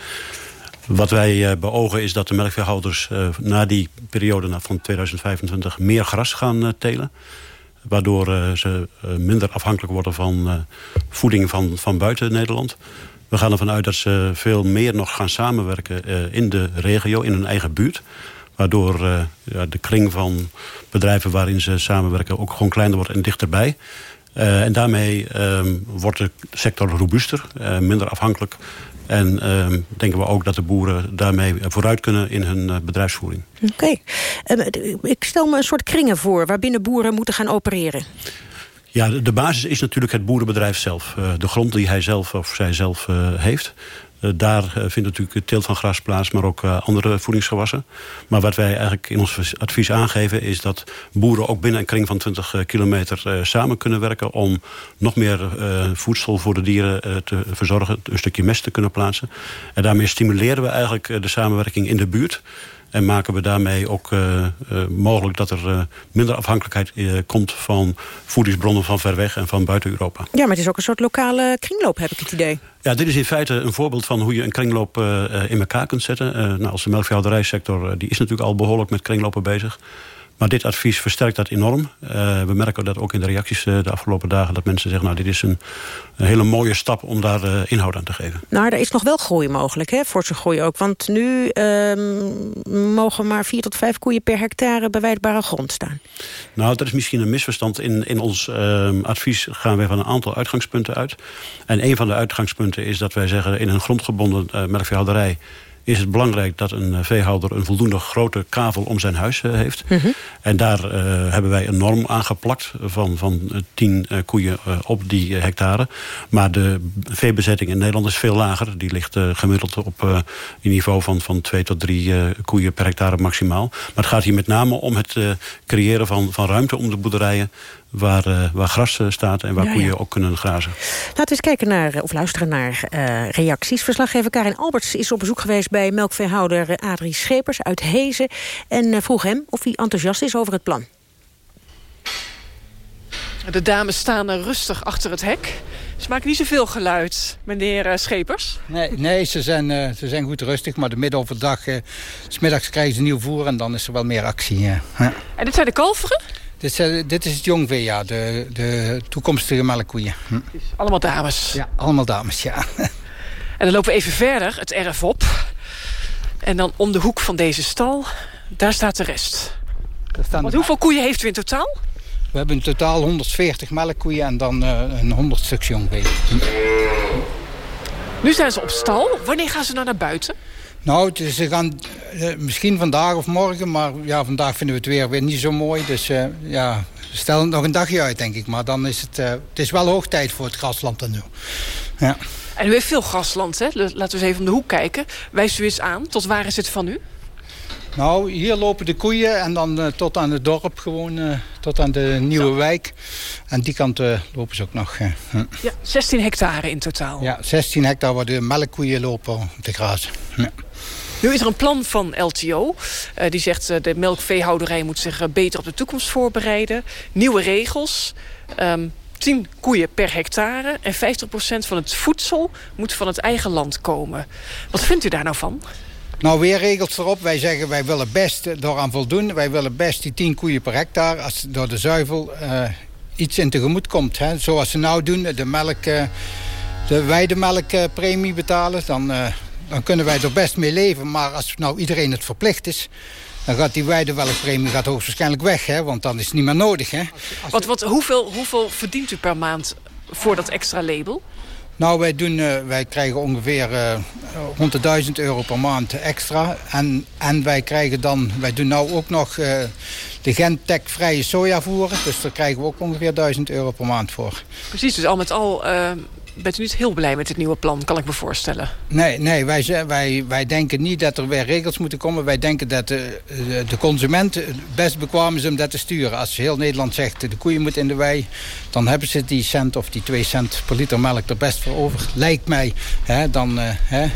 Wat wij uh, beogen is dat de melkveehouders uh, na die periode van 2025 meer gras gaan telen. Waardoor ze minder afhankelijk worden van voeding van, van buiten Nederland. We gaan ervan uit dat ze veel meer nog gaan samenwerken in de regio, in hun eigen buurt. Waardoor ja, de kring van bedrijven waarin ze samenwerken ook gewoon kleiner wordt en dichterbij. Uh, en daarmee um, wordt de sector robuuster, uh, minder afhankelijk. En uh, denken we ook dat de boeren daarmee vooruit kunnen in hun bedrijfsvoering. Oké. Okay. ik stel me een soort kringen voor waarbinnen boeren moeten gaan opereren. Ja, de, de basis is natuurlijk het boerenbedrijf zelf. de grond die hij zelf of zij zelf heeft. Eh, daar eh, vindt natuurlijk het teelt van gras plaats, maar ook eh, andere voedingsgewassen. Maar wat wij eigenlijk in ons advies aangeven is dat boeren ook binnen een kring van 20 kilometer samen kunnen werken om nog meer voedsel voor de dieren te verzorgen, een stukje mest te kunnen plaatsen. En daarmee stimuleren we eigenlijk de samenwerking in de buurt. En maken we daarmee ook uh, uh, mogelijk dat er uh, minder afhankelijkheid komt van voedingsbronnen van ver weg en van buiten Europa. Ja, maar het is ook een soort lokale kringloop, heb ik het idee. Ja, dit is in feite een voorbeeld van hoe je een kringloop in elkaar kunt zetten. nou, als de melkveehouderijsector die is natuurlijk al behoorlijk met kringlopen bezig. Maar dit advies versterkt dat enorm. Uh, we merken dat ook in de reacties uh, de afgelopen dagen... dat mensen zeggen, nou, dit is een, een hele mooie stap om daar uh, inhoud aan te geven. Nou, er is nog wel groei mogelijk, hè? Forse groei ook. Want nu ehm, mogen maar vier tot vijf koeien per hectare beweidbare grond staan. Nou, dat is misschien een misverstand. In, in ons ehm, advies gaan wij van een aantal uitgangspunten uit. En een van de uitgangspunten is dat wij zeggen... in een grondgebonden melkveehouderij is het belangrijk dat een eh, veehouder een voldoende grote kavel om zijn huis eh, heeft. Mm -hmm. En daar uh, hebben wij een norm aangeplakt van, van 10 uh, koeien op die hectare. Maar de veebezetting in Nederland is veel lager. Die ligt gemiddeld op een niveau van, van 2 tot 3 koeien per hectare maximaal. Maar het gaat hier met name om het creëren van, van ruimte om de boerderijen waar, uh, waar gras staat en waar ja, koeien ja. ook kunnen grazen. Laten we eens kijken naar, of luisteren naar uh, reacties. Verslaggever Karin Alberts is op bezoek geweest bij melkveehouder Adrie Schepers uit Hezen. En uh, vroeg hem of hij enthousiast is over het plan. De dames staan rustig achter het hek. Ze maken niet zoveel geluid, meneer Schepers. Nee, nee ze, zijn, ze zijn goed rustig, maar de midden overdag... Uh, smiddags krijgen ze nieuw voer en dan is er wel meer actie. Ja. En dit zijn de kalveren? Dit is, dit is het jongvee. De, de toekomstige melkkoeien. Hm. Allemaal dames? Ja, allemaal dames, ja. En dan lopen we even verder, het erf op. En dan om de hoek van deze stal, daar staat de rest. Want hoeveel koeien heeft u in totaal? We hebben in totaal 140 melkkoeien en dan uh, een 100 stuks jongvee. Hm. Nu zijn ze op stal. Wanneer gaan ze nou naar buiten? Nou, ze gaan uh, misschien vandaag of morgen, maar ja, vandaag vinden we het weer weer niet zo mooi. Dus uh, ja, stellen het nog een dagje uit, denk ik. Maar dan is het, uh, het is wel hoog tijd voor het grasland dan nu. Ja. En u heeft veel grasland, hè? Laten we eens even om de hoek kijken. Wijst u eens aan, tot waar is het van u? Nou, hier lopen de koeien en dan uh, tot aan het dorp gewoon, uh, tot aan de nieuwe wijk. En die kant uh, lopen ze ook nog. Ja, 16 hectare in totaal. Ja, 16 hectare waar de melkkoeien lopen op de gras. Ja. Nu is er een plan van LTO. Uh, die zegt uh, de melkveehouderij moet zich beter op de toekomst voorbereiden. Nieuwe regels. Um, 10 koeien per hectare en 50% van het voedsel moet van het eigen land komen. Wat vindt u daar nou van? Nou, weer regels erop. Wij zeggen wij willen best eraan voldoen. Wij willen best die 10 koeien per hectare als door de zuivel iets in tegemoet komt. Hè. Zoals ze nou doen, de melk, uh, de weidemelkpremie betalen. Dan, dan kunnen wij er best mee leven. Maar als nou iedereen het verplicht is dan gaat die weidewelkpremie gaat hoogstwaarschijnlijk weg. Hè, want dan is het niet meer nodig. Hè. Wat, wat, hoeveel, hoeveel verdient u per maand voor dat extra label? Nou, wij, doen, uh, wij krijgen ongeveer uh, rond de 1000 euro per maand extra. En, en wij krijgen dan, wij doen nou ook nog uh, de Gentech-vrije sojavoeren. Dus daar krijgen we ook ongeveer 1000 euro per maand voor. Precies, dus al met al bent u niet heel blij met het nieuwe plan, kan ik me voorstellen. Nee, nee wij, wij, wij denken niet dat er weer regels moeten komen. Wij denken dat de, de consument het best bekwaam is om dat te sturen. Als heel Nederland zegt de koeien moeten in de wei... dan hebben ze die cent of die twee cent per liter melk er best voor over. Lijkt mij. Hè, dan, uh, hè.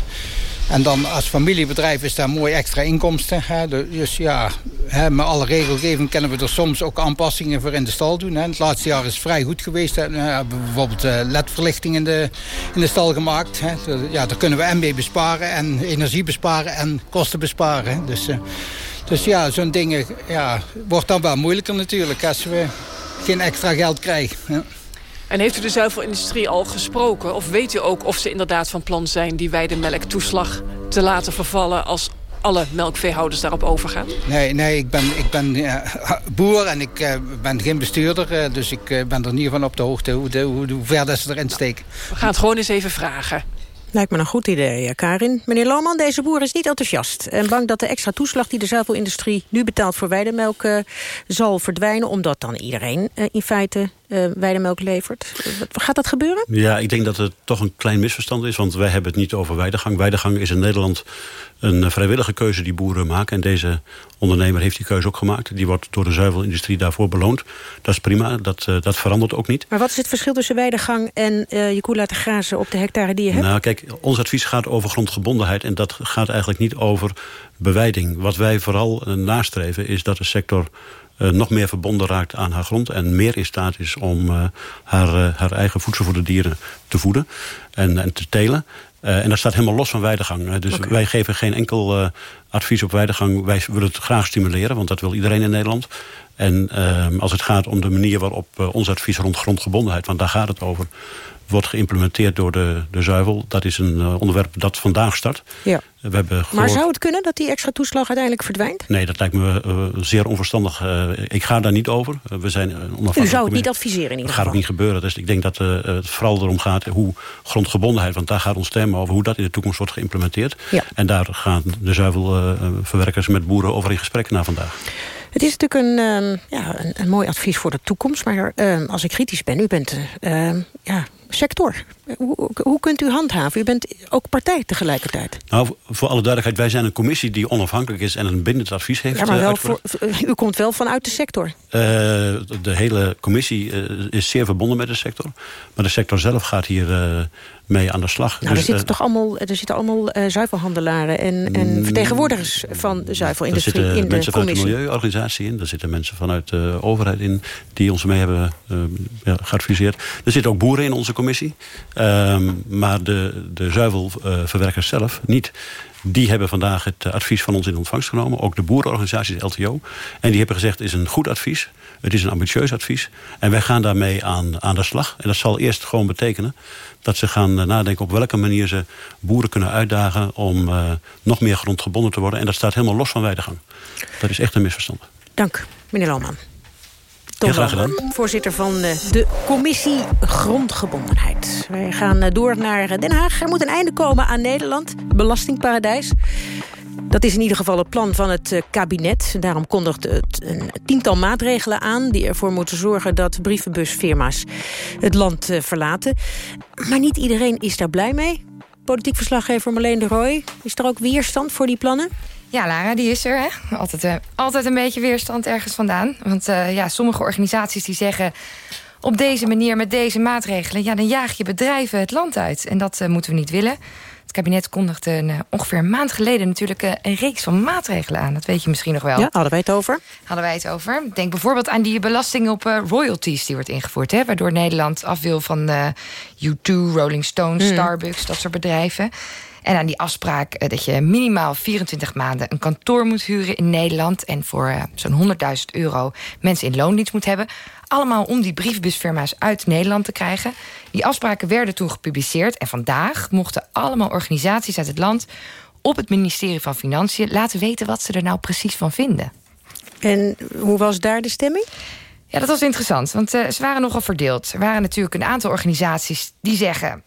En dan als familiebedrijf is daar mooi extra inkomsten. Hè. Dus ja, hè, met alle regelgeving kunnen we er soms ook aanpassingen voor in de stal doen. Hè. Het laatste jaar is vrij goed geweest. Hè. We hebben bijvoorbeeld uh, ledverlichting in de, in de stal gemaakt. Hè. Ja, daar kunnen we mee besparen en energie besparen en kosten besparen. Dus, uh, dus ja, zo'n ding ja, wordt dan wel moeilijker natuurlijk als we geen extra geld krijgen. En heeft u de zuivelindustrie al gesproken? Of weet u ook of ze inderdaad van plan zijn... die weidemelktoeslag te laten vervallen... als alle melkveehouders daarop overgaan? Nee, nee ik ben, ik ben uh, boer en ik uh, ben geen bestuurder. Uh, dus ik ben er niet van op de hoogte hoe, de, hoe, hoe ver dat ze erin steken. We gaan het gewoon eens even vragen. Lijkt me een goed idee, Karin. Meneer Lohman, deze boer is niet enthousiast. En bang dat de extra toeslag die de zuivelindustrie nu betaalt voor weidemelk... Uh, zal verdwijnen, omdat dan iedereen uh, in feite uh, weidemelk levert. Gaat dat gebeuren? Ja, ik denk dat het toch een klein misverstand is. Want wij hebben het niet over weidegang. Weidegang is in Nederland een vrijwillige keuze die boeren maken. En deze ondernemer heeft die keuze ook gemaakt. Die wordt door de zuivelindustrie daarvoor beloond. Dat is prima, dat, uh, dat verandert ook niet. Maar wat is het verschil tussen weidegang en uh, je koe laten grazen op de hectare die je hebt? Nou kijk, ons advies gaat over grondgebondenheid. En dat gaat eigenlijk niet over bewijding. Wat wij vooral uh, nastreven is dat de sector uh, nog meer verbonden raakt aan haar grond... en meer in staat is om uh, haar, uh, haar eigen voedsel voor de dieren te voeden en, en te telen. En dat staat helemaal los van weidegang. Dus okay. wij geven geen enkel advies op weidegang. Wij willen het graag stimuleren, want dat wil iedereen in Nederland. En als het gaat om de manier waarop ons advies rond grondgebondenheid... want daar gaat het over wordt geïmplementeerd door de, de zuivel. Dat is een uh, onderwerp dat vandaag start. Ja. We hebben gehoord... Maar zou het kunnen dat die extra toeslag uiteindelijk verdwijnt? Nee, dat lijkt me uh, zeer onverstandig. Uh, ik ga daar niet over. we zijn U zou het niet adviseren in ieder geval? Dat gaat ook niet gebeuren. Dus ik denk dat het vooral erom gaat hoe grondgebondenheid... want daar gaat ons thema over hoe dat in de toekomst wordt geïmplementeerd. Ja. En daar gaan de zuivelverwerkers met boeren over in gesprek naar vandaag. Het is natuurlijk een, uh, ja, een, een, mooi advies voor de toekomst. Maar uh, als ik kritisch ben, u bent uh, ja, sector. Hoe, hoe, kunt u handhaven? U bent ook partij tegelijkertijd. Nou, voor alle duidelijkheid, wij zijn een commissie die onafhankelijk is... en een bindend advies heeft. Ja, maar wel voor, u komt wel vanuit de sector. Uh, de hele commissie uh, is zeer verbonden met de sector. Maar de sector zelf gaat hier uh, mee aan de slag. Nou, dus, er zitten toch allemaal, er zitten allemaal zuivelhandelaren... en, en mm, vertegenwoordigers van de zuivelindustrie in de mensen vanuit de milieuorganisatie in. Er zitten mensen vanuit de overheid in... die ons mee hebben ja, geadviseerd. Er zitten ook boeren in onze commissie. Um, maar de, de zuivelverwerkers zelf niet. Die hebben vandaag het advies van ons in ontvangst genomen. Ook de boerenorganisaties LTO. En die hebben gezegd, het is een goed advies. Het is een ambitieus advies. En wij gaan daarmee aan, aan de slag. En dat zal eerst gewoon betekenen dat ze gaan nadenken op welke manier ze boeren kunnen uitdagen om uh, nog meer grondgebonden te worden. En dat staat helemaal los van weidegang. Dat is echt een misverstand. Dank, meneer Lohman. Tom ja, voorzitter van de commissie Grondgebondenheid. Wij gaan door naar Den Haag. Er moet een einde komen aan Nederland, belastingparadijs. Dat is in ieder geval het plan van het kabinet. Daarom kondigt het een tiental maatregelen aan... die ervoor moeten zorgen dat brievenbusfirma's het land verlaten. Maar niet iedereen is daar blij mee. Politiek verslaggever Marleen de Rooij. Is er ook weerstand voor die plannen? Ja, Lara, die is er. Hè? Altijd, uh, altijd een beetje weerstand ergens vandaan. Want uh, ja, sommige organisaties die zeggen... op deze manier, met deze maatregelen... ja, dan jaag je bedrijven het land uit. En dat uh, moeten we niet willen. Het kabinet kondigde een, uh, ongeveer een maand geleden natuurlijk uh, een reeks van maatregelen aan. Dat weet je misschien nog wel. Ja, hadden wij het over? Hadden wij het over. Denk bijvoorbeeld aan die belasting op uh, royalties die wordt ingevoerd. Hè, waardoor Nederland af wil van U2, Rolling Stones, Hmm. Starbucks, dat soort bedrijven. En aan die afspraak eh, dat je minimaal 24 maanden een kantoor moet huren in Nederland. En voor eh, zo'n 100.000 euro mensen in loondienst moet hebben. Allemaal om die brievenbusfirma's uit Nederland te krijgen. Die afspraken werden toen gepubliceerd. En vandaag mochten allemaal organisaties uit het land op het ministerie van Financiën laten weten wat ze er nou precies van vinden. En hoe was daar de stemming? Ja, dat was interessant, want uh, ze waren nogal verdeeld. Er waren natuurlijk een aantal organisaties die zeggen...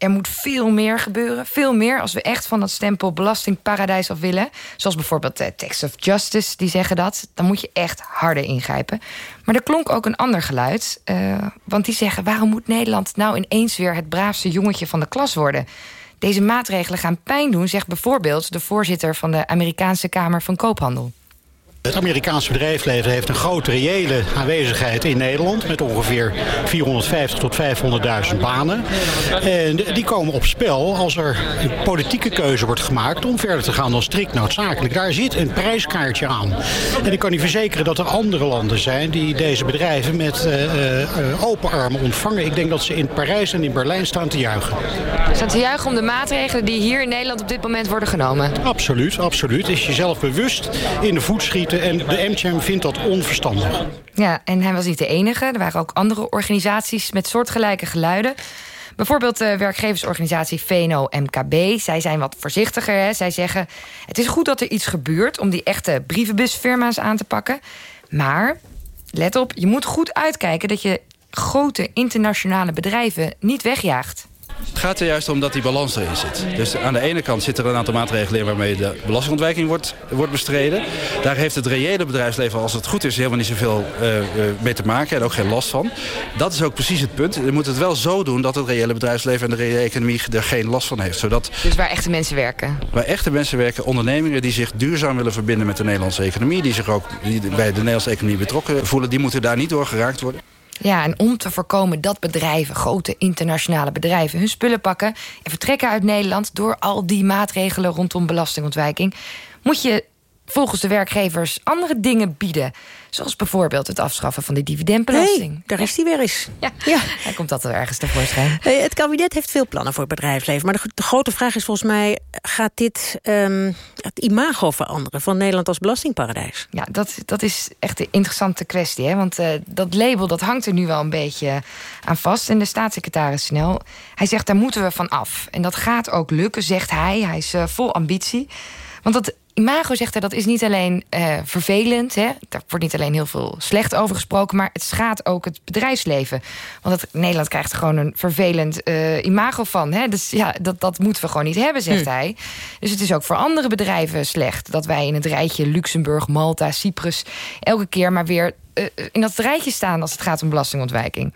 er moet veel meer gebeuren, veel meer... als we echt van dat stempel belastingparadijs af willen. Zoals bijvoorbeeld uh, Text of Justice, die zeggen dat. Dan moet je echt harder ingrijpen. Maar er klonk ook een ander geluid. Uh, want die zeggen, waarom moet Nederland nou ineens weer... het braafste jongetje van de klas worden... Deze maatregelen gaan pijn doen, zegt bijvoorbeeld de voorzitter van de Amerikaanse Kamer van Koophandel. Het Amerikaanse bedrijfsleven heeft een grote reële aanwezigheid in Nederland... met ongeveer 450 tot 500.000 banen. En die komen op spel als er een politieke keuze wordt gemaakt... om verder te gaan dan strikt noodzakelijk. Daar zit een prijskaartje aan. En ik kan u verzekeren dat er andere landen zijn... die deze bedrijven met uh, uh, open armen ontvangen. Ik denk dat ze in Parijs en in Berlijn staan te juichen. Staan te juichen om de maatregelen die hier in Nederland op dit moment worden genomen? Absoluut, absoluut. Is jezelf bewust in de voet schieten en de MCM vindt dat onverstandig. Ja, en hij was niet de enige. Er waren ook andere organisaties met soortgelijke geluiden. Bijvoorbeeld de werkgeversorganisatie VNO-MKB. Zij zijn wat voorzichtiger. Hè. Zij zeggen, het is goed dat er iets gebeurt... om die echte brievenbusfirma's aan te pakken. Maar, let op, je moet goed uitkijken... dat je grote internationale bedrijven niet wegjaagt. Het gaat er juist om dat die balans erin zit. Dus aan de ene kant zitten er een aantal maatregelen in... waarmee de belastingontwijking wordt, wordt bestreden. Daar heeft het reële bedrijfsleven, als het goed is... helemaal niet zoveel uh, mee te maken en ook geen last van. Dat is ook precies het punt. Je moet het wel zo doen dat het reële bedrijfsleven... en de reële economie er geen last van heeft. Zodat dus waar echte mensen werken? Waar echte mensen werken, ondernemingen die zich duurzaam willen verbinden... met de Nederlandse economie, die zich ook die bij de Nederlandse economie betrokken voelen... die moeten daar niet door geraakt worden. Ja, en om te voorkomen dat bedrijven, grote internationale bedrijven... hun spullen pakken en vertrekken uit Nederland... door al die maatregelen rondom belastingontwijking... moet je volgens de werkgevers andere dingen bieden. Zoals bijvoorbeeld het afschaffen van de dividendbelasting. Hey, daar is die weer eens. Ja, ja. hij komt altijd ergens tevoorschijn. Hey, het kabinet heeft veel plannen voor het bedrijfsleven. Maar de, de grote vraag is volgens mij... gaat dit um, het imago veranderen van Nederland als belastingparadijs? Ja, dat, dat is echt een interessante kwestie. Hè? Want uh, dat label dat hangt er nu wel een beetje aan vast. En de staatssecretaris Snel, hij zegt daar moeten we van af. En dat gaat ook lukken, zegt hij. Hij is uh, vol ambitie. Want dat imago, zegt hij, dat is niet alleen uh, vervelend. Hè? Daar wordt niet alleen heel veel slecht over gesproken... maar het schaadt ook het bedrijfsleven. Want het, Nederland krijgt er gewoon een vervelend uh, imago van. Hè? Dus ja, dat, dat moeten we gewoon niet hebben, zegt hm. hij. Dus het is ook voor andere bedrijven slecht... dat wij in het rijtje Luxemburg, Malta, Cyprus... elke keer maar weer uh, in dat rijtje staan... als het gaat om belastingontwijking.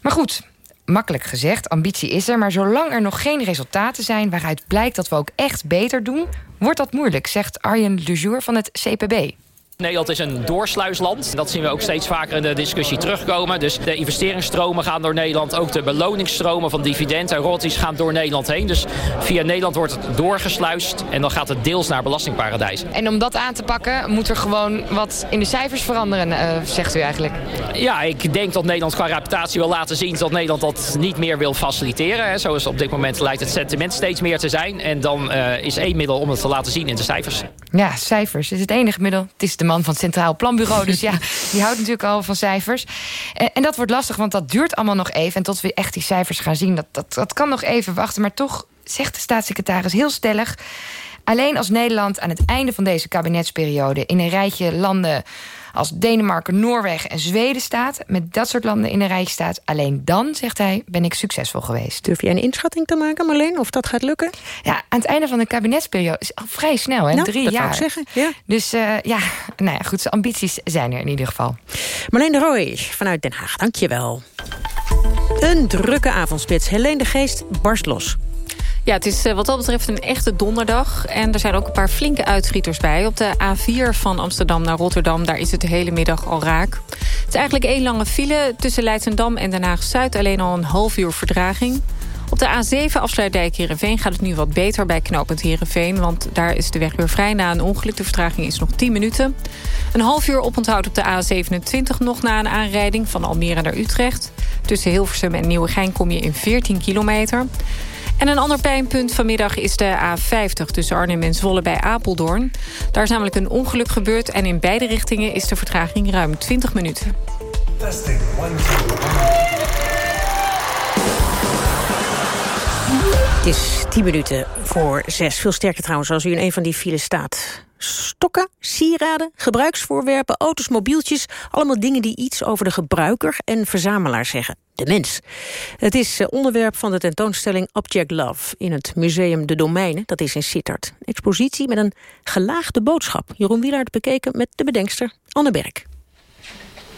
Maar goed, makkelijk gezegd, ambitie is er... maar zolang er nog geen resultaten zijn waaruit blijkt dat we ook echt beter doen... wordt dat moeilijk, zegt Arjen Lejour van het CPB. Nederland is een doorsluisland. Dat zien we ook steeds vaker in de discussie terugkomen. Dus de investeringsstromen gaan door Nederland. Ook de beloningsstromen van dividend en royalties gaan door Nederland heen. Dus via Nederland wordt het doorgesluist. En dan gaat het deels naar belastingparadijs. En om dat aan te pakken moet er gewoon wat in de cijfers veranderen, uh, zegt u eigenlijk? Ja, ik denk dat Nederland qua reputatie wil laten zien... dat Nederland dat niet meer wil faciliteren. Zoals op dit moment lijkt het sentiment steeds meer te zijn. En dan uh, is één middel om het te laten zien in de cijfers. Ja, cijfers is het enige middel. Het is de man van het Centraal Planbureau. Dus ja, die houdt natuurlijk al van cijfers. En, en, dat wordt lastig, want dat duurt allemaal nog even. En tot we echt die cijfers gaan zien, dat, dat, dat kan nog even wachten. Maar toch zegt de staatssecretaris heel stellig... alleen als Nederland aan het einde van deze kabinetsperiode... in een rijtje landen als Denemarken, Noorwegen en Zweden staat... met dat soort landen in een rijtje staat... alleen dan, zegt hij, ben ik succesvol geweest. Durf jij een inschatting te maken, Marleen, of dat gaat lukken? Ja, aan het einde van de kabinetsperiode is al vrij snel, hè? Nou, drie dat jaar. Ik zeggen, ja. Dus uh, ja, nou ja, goed, zijn ambities zijn er in ieder geval. Marleen de Rooij vanuit Den Haag, dank je wel. Een drukke avondspits. Helene de Geest barst los. Ja, het is wat dat betreft een echte donderdag. En er zijn ook een paar flinke uitschieters bij. Op de A4 van Amsterdam naar Rotterdam, daar is het de hele middag al raak. Het is eigenlijk één lange file tussen Leidsendam en Den Haag-Zuid. Alleen al een half uur verdraging. Op de A7 afsluitdijk Heerenveen gaat het nu wat beter bij knooppunt Heerenveen... want daar is de weg weer vrij na een ongeluk. De vertraging is nog 10 minuten. Een half uur oponthoud op de A27 nog na een aanrijding... van Almere naar Utrecht. Tussen Hilversum en Nieuwegein kom je in 14 kilometer... En een ander pijnpunt vanmiddag is de A50 tussen Arnhem en Zwolle bij Apeldoorn. Daar is namelijk een ongeluk gebeurd en in beide richtingen is de vertraging ruim 20 minuten. Testing, one, Het is 10 minuten voor 6. Veel sterker trouwens als u in een van die files staat. Stokken, sieraden, gebruiksvoorwerpen, auto's, mobieltjes... allemaal dingen die iets over de gebruiker en verzamelaar zeggen. De mens. Het is eh, onderwerp van de tentoonstelling Object Love... in het museum De Domeinen, dat is in Sittard. expositie met een gelaagde boodschap. Jeroen Wielaert bekeken met de bedenkster Anne Berk.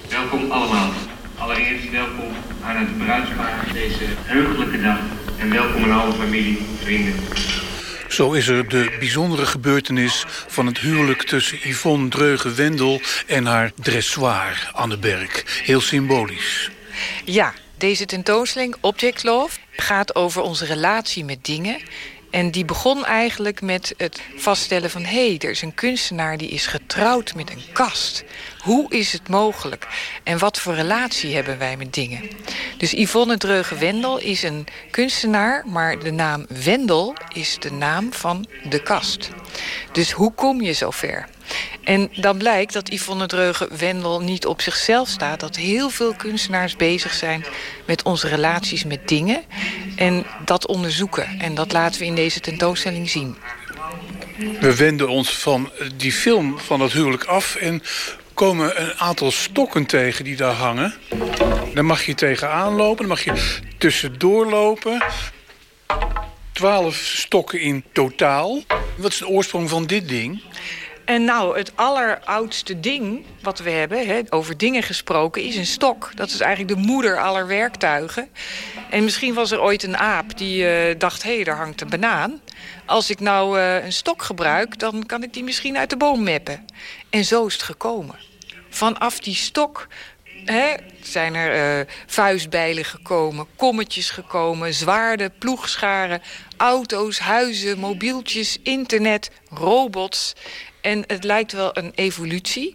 Welkom allemaal. Allereerst welkom aan het bruidspaar deze heugelijke dag. En welkom aan alle familie, vrienden. Zo is er de bijzondere gebeurtenis van het huwelijk tussen Yvonne Dreugen-Wendel en haar dressoir Anne Berk. Heel symbolisch. Ja, deze tentoonstelling Object Love gaat over onze relatie met dingen en die begon eigenlijk met het vaststellen van... hé, hey, er is een kunstenaar die is getrouwd met een kast. Hoe is het mogelijk? En wat voor relatie hebben wij met dingen? Dus Yvonne Dreugen-Wendel is een kunstenaar... maar de naam Wendel is de naam van de kast. Dus hoe kom je zover? En dan blijkt dat Yvonne Dreugen-Wendel niet op zichzelf staat. Dat heel veel kunstenaars bezig zijn met onze relaties met dingen. En dat onderzoeken. En dat laten we in deze tentoonstelling zien. We wenden ons van die film van het huwelijk af... en komen een aantal stokken tegen die daar hangen. Dan mag je tegenaan lopen, dan mag je tussendoor lopen. Twaalf stokken in totaal. Wat is de oorsprong van dit ding? En nou, het alleroudste ding wat we hebben, hè, over dingen gesproken, is een stok. Dat is eigenlijk de moeder aller werktuigen. En misschien was er ooit een aap die uh, dacht, hé, hey, daar hangt een banaan. Als ik nou uh, een stok gebruik, dan kan ik die misschien uit de boom meppen. En zo is het gekomen. Vanaf die stok zijn er uh, vuistbijlen gekomen, kommetjes gekomen, zwaarden, ploegscharen, auto's, huizen, mobieltjes, internet, robots. En het lijkt wel een evolutie.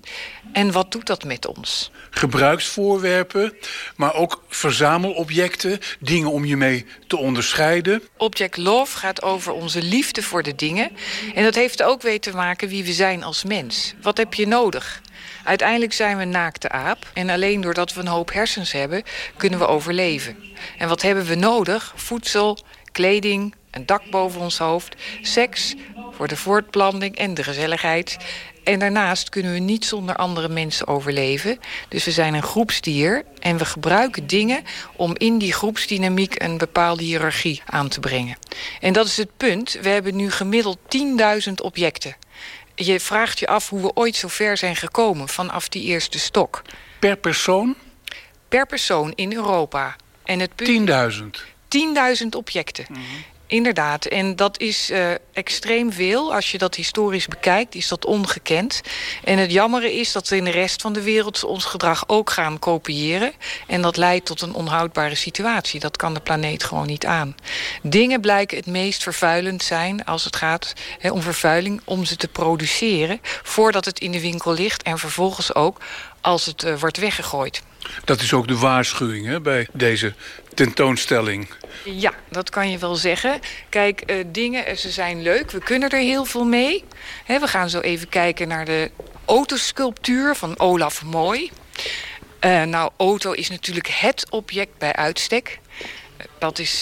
En wat doet dat met ons? Gebruiksvoorwerpen, maar ook verzamelobjecten. Dingen om je mee te onderscheiden. Object Love gaat over onze liefde voor de dingen. En dat heeft ook weer te maken wie we zijn als mens. Wat heb je nodig? Uiteindelijk zijn we een naakte aap. En alleen doordat we een hoop hersens hebben, kunnen we overleven. En wat hebben we nodig? Voedsel, kleding, een dak boven ons hoofd, seks voor de voortplanting en de gezelligheid. En daarnaast kunnen we niet zonder andere mensen overleven. Dus we zijn een groepsdier en we gebruiken dingen om in die groepsdynamiek een bepaalde hiërarchie aan te brengen. En dat is het punt. We hebben nu gemiddeld 10.000 objecten. Je vraagt je af hoe we ooit zo ver zijn gekomen vanaf die eerste stok. Per persoon? Per persoon in Europa. En het 10.000? 10.000 objecten. Mhm. Inderdaad, en dat is uh, extreem veel. Als je dat historisch bekijkt, is dat ongekend. En het jammere is dat we in de rest van de wereld ons gedrag ook gaan kopiëren. En dat leidt tot een onhoudbare situatie. Dat kan de planeet gewoon niet aan. Dingen blijken het meest vervuilend zijn als het gaat om vervuiling... om ze te produceren voordat het in de winkel ligt... en vervolgens ook als het uh, wordt weggegooid. Dat is ook de waarschuwing hè, bij deze tentoonstelling. Ja, dat kan je wel zeggen. Kijk, uh, dingen, eh, ze zijn leuk. We kunnen er heel veel mee. we gaan zo even kijken naar de autosculptuur van Olaf Mooi. Uh, nou, auto is natuurlijk het object bij uitstek. Dat is,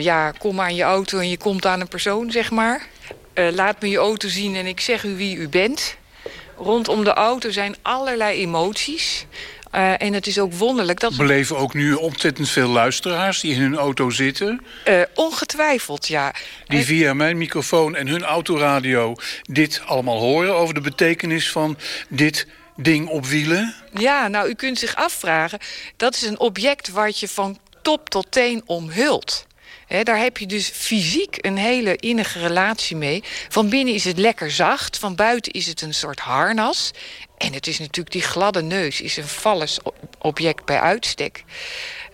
ja, kom aan je auto en je komt aan een persoon, zeg maar. laat me je auto zien en ik zeg u wie u bent. Rondom de auto zijn allerlei emoties. Uh, en het is ook wonderlijk dat... Beleven ook nu ontzettend veel luisteraars die in hun auto zitten? Uh, ongetwijfeld, ja. Die via mijn microfoon en hun autoradio dit allemaal horen... over de betekenis van dit ding op wielen? Ja, nou, u kunt zich afvragen... dat is een object wat je van top tot teen omhult. He, daar heb je dus fysiek een hele innige relatie mee. Van binnen is het lekker zacht, van buiten is het een soort harnas. En het is natuurlijk die gladde neus, is een vallus object bij uitstek.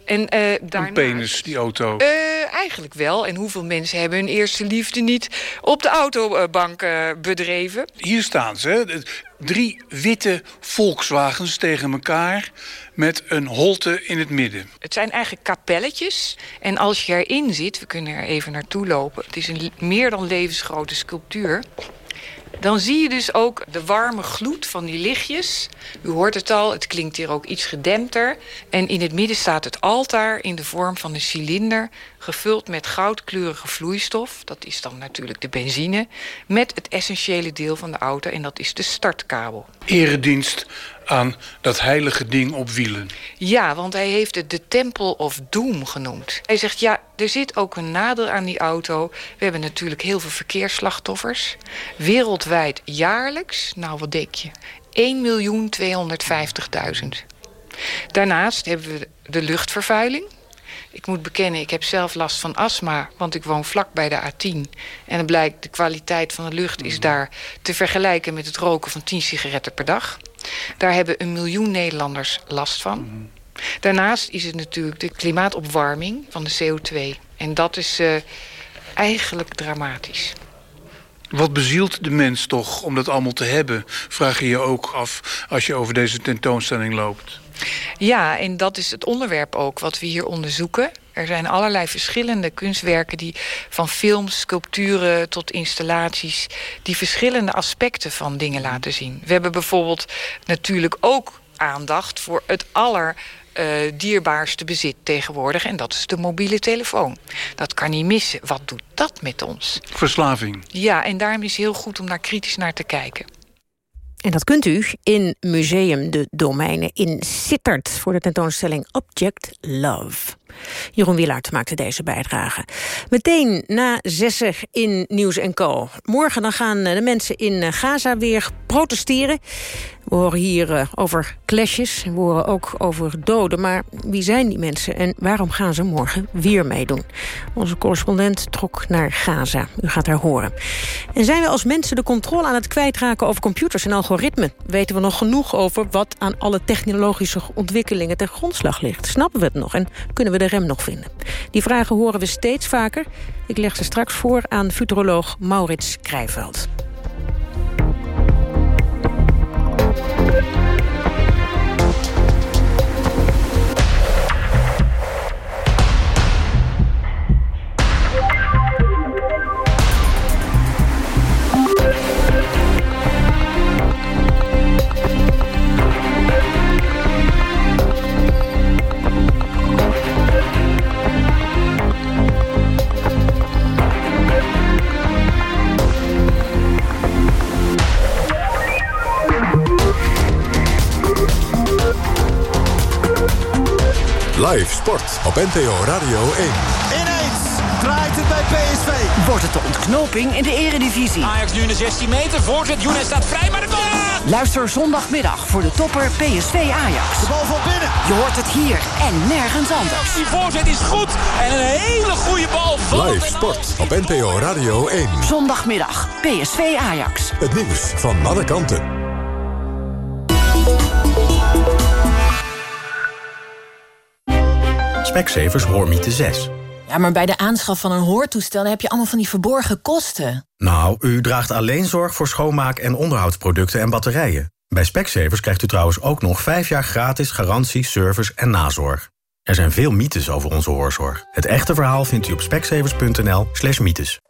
En, uh, Een penis, die auto. Uh, eigenlijk wel. En hoeveel mensen hebben hun eerste liefde niet op de autobank uh, bedreven? Hier staan ze. Drie witte Volkswagens tegen elkaar met een holte in het midden. Het zijn eigenlijk kapelletjes. En als je erin zit, we kunnen er even naartoe lopen... het is een meer dan levensgrote sculptuur... Dan zie je dus ook de warme gloed van die lichtjes. U hoort het al, het klinkt hier ook iets gedempter. En in het midden staat het altaar in de vorm van een cilinder... gevuld met goudkleurige vloeistof. Dat is dan natuurlijk de benzine. Met het essentiële deel van de auto en dat is de startkabel. Eredienst aan dat heilige ding op wielen. Ja, want hij heeft het de Temple of Doom genoemd. Hij zegt, ja, er zit ook een nadeel aan die auto. We hebben natuurlijk heel veel verkeersslachtoffers. Wereldwijd jaarlijks, nou wat denk je, 1.250.000. Daarnaast hebben we de luchtvervuiling. Ik moet bekennen, ik heb zelf last van astma, want ik woon vlak bij de A10. En het blijkt, de kwaliteit van de lucht is daar te vergelijken met het roken van 10 sigaretten per dag. Daar hebben een miljoen Nederlanders last van. Daarnaast is het natuurlijk de klimaatopwarming van de CO2. En dat is uh, eigenlijk dramatisch. Wat bezielt de mens toch om dat allemaal te hebben? Vraag je je ook af als je over deze tentoonstelling loopt. Ja, en dat is het onderwerp ook wat we hier onderzoeken. Er zijn allerlei verschillende kunstwerken die van films, sculpturen tot installaties... die verschillende aspecten van dingen laten zien. We hebben bijvoorbeeld natuurlijk ook aandacht voor het aller... Uh, dierbaarste bezit tegenwoordig. En dat is de mobiele telefoon. Dat kan niet missen. Wat doet dat met ons? Verslaving. Ja, en daarom is het heel goed om daar kritisch naar te kijken. En dat kunt u in Museum de Domeinen in Sittard... voor de tentoonstelling Object Love. Jeroen Willaert maakte deze bijdrage. Meteen na zessen in Nieuws Co. Morgen dan gaan de mensen in Gaza weer protesteren. We horen hier uh, over clashes, we horen ook over doden. Maar wie zijn die mensen en waarom gaan ze morgen weer meedoen? Onze correspondent trok naar Gaza. U gaat daar horen. En zijn we als mensen de controle aan het kwijtraken over computers en algoritmen? Weten we nog genoeg over wat aan alle technologische ontwikkelingen ten grondslag ligt? Snappen we het nog en kunnen we de rem nog vinden? Die vragen horen we steeds vaker. Ik leg ze straks voor aan futuroloog Maurits Krijveld. Live sport op NPO Radio 1. Ineens draait het bij PSV. Wordt het de ontknoping in de eredivisie. Ajax nu in de 16 meter. Voorzet, Younes staat vrij, maar de goal! Luister zondagmiddag voor de topper PSV Ajax. De bal van binnen. Je hoort het hier en nergens anders. Die voorzet is goed en een hele goede bal. Live sport op NPO Radio 1. Zondagmiddag PSV Ajax. Het nieuws van alle kanten. Specsavers Hoormiete 6. Ja, maar bij de aanschaf van een hoortoestel heb je allemaal van die verborgen kosten. Nou, u draagt alleen zorg voor schoonmaak- en onderhoudsproducten en batterijen. Bij Specsavers krijgt u trouwens ook nog 5 jaar gratis garantie, service en nazorg. Er zijn veel mythes over onze hoorzorg. Het echte verhaal vindt u op specsavers.nl slash mythes.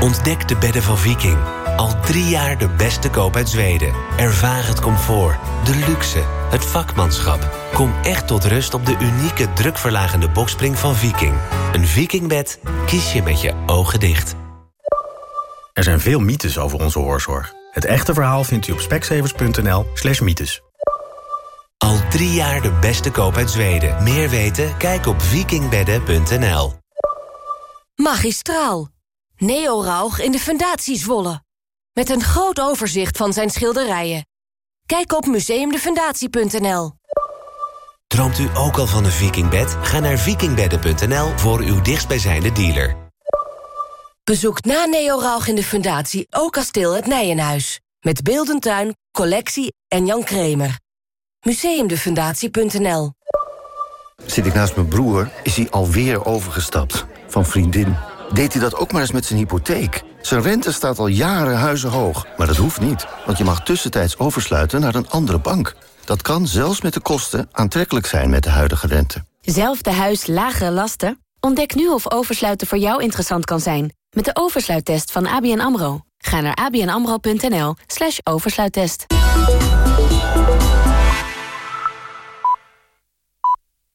Ontdek de bedden van Viking. Al drie jaar de beste koop uit Zweden. Ervaar het comfort, de luxe, het vakmanschap. Kom echt tot rust op de unieke drukverlagende bokspring van Viking. Een Vikingbed kies je met je ogen dicht. Er zijn veel mythes over onze hoorzorg. Het echte verhaal vindt u op speksevers.nl slash mythes. Al drie jaar de beste koop uit Zweden. Meer weten? Kijk op vikingbedden.nl. Magistraal. Neo Rauch in de Fundatie Zwolle. Met een groot overzicht van zijn schilderijen. Kijk op museumdefundatie.nl. Droomt u ook al van een vikingbed? Ga naar vikingbedden.nl voor uw dichtstbijzijnde dealer. Bezoek na Neo Rauch in de Fundatie ook kasteel het Nijenhuis. Met beeldentuin, collectie en Jan Kremer. Museumdefundatie.nl Zit ik naast mijn broer, is hij alweer overgestapt. Van vriendin. Deed hij dat ook maar eens met zijn hypotheek? Zijn rente staat al jaren huizenhoog. Maar dat hoeft niet, want je mag tussentijds oversluiten naar een andere bank. Dat kan zelfs met de kosten aantrekkelijk zijn met de huidige rente. Zelfde huis, lagere lasten? Ontdek nu of oversluiten voor jou interessant kan zijn. Met de oversluittest van ABN AMRO. Ga naar abnamro.nl slash oversluittest.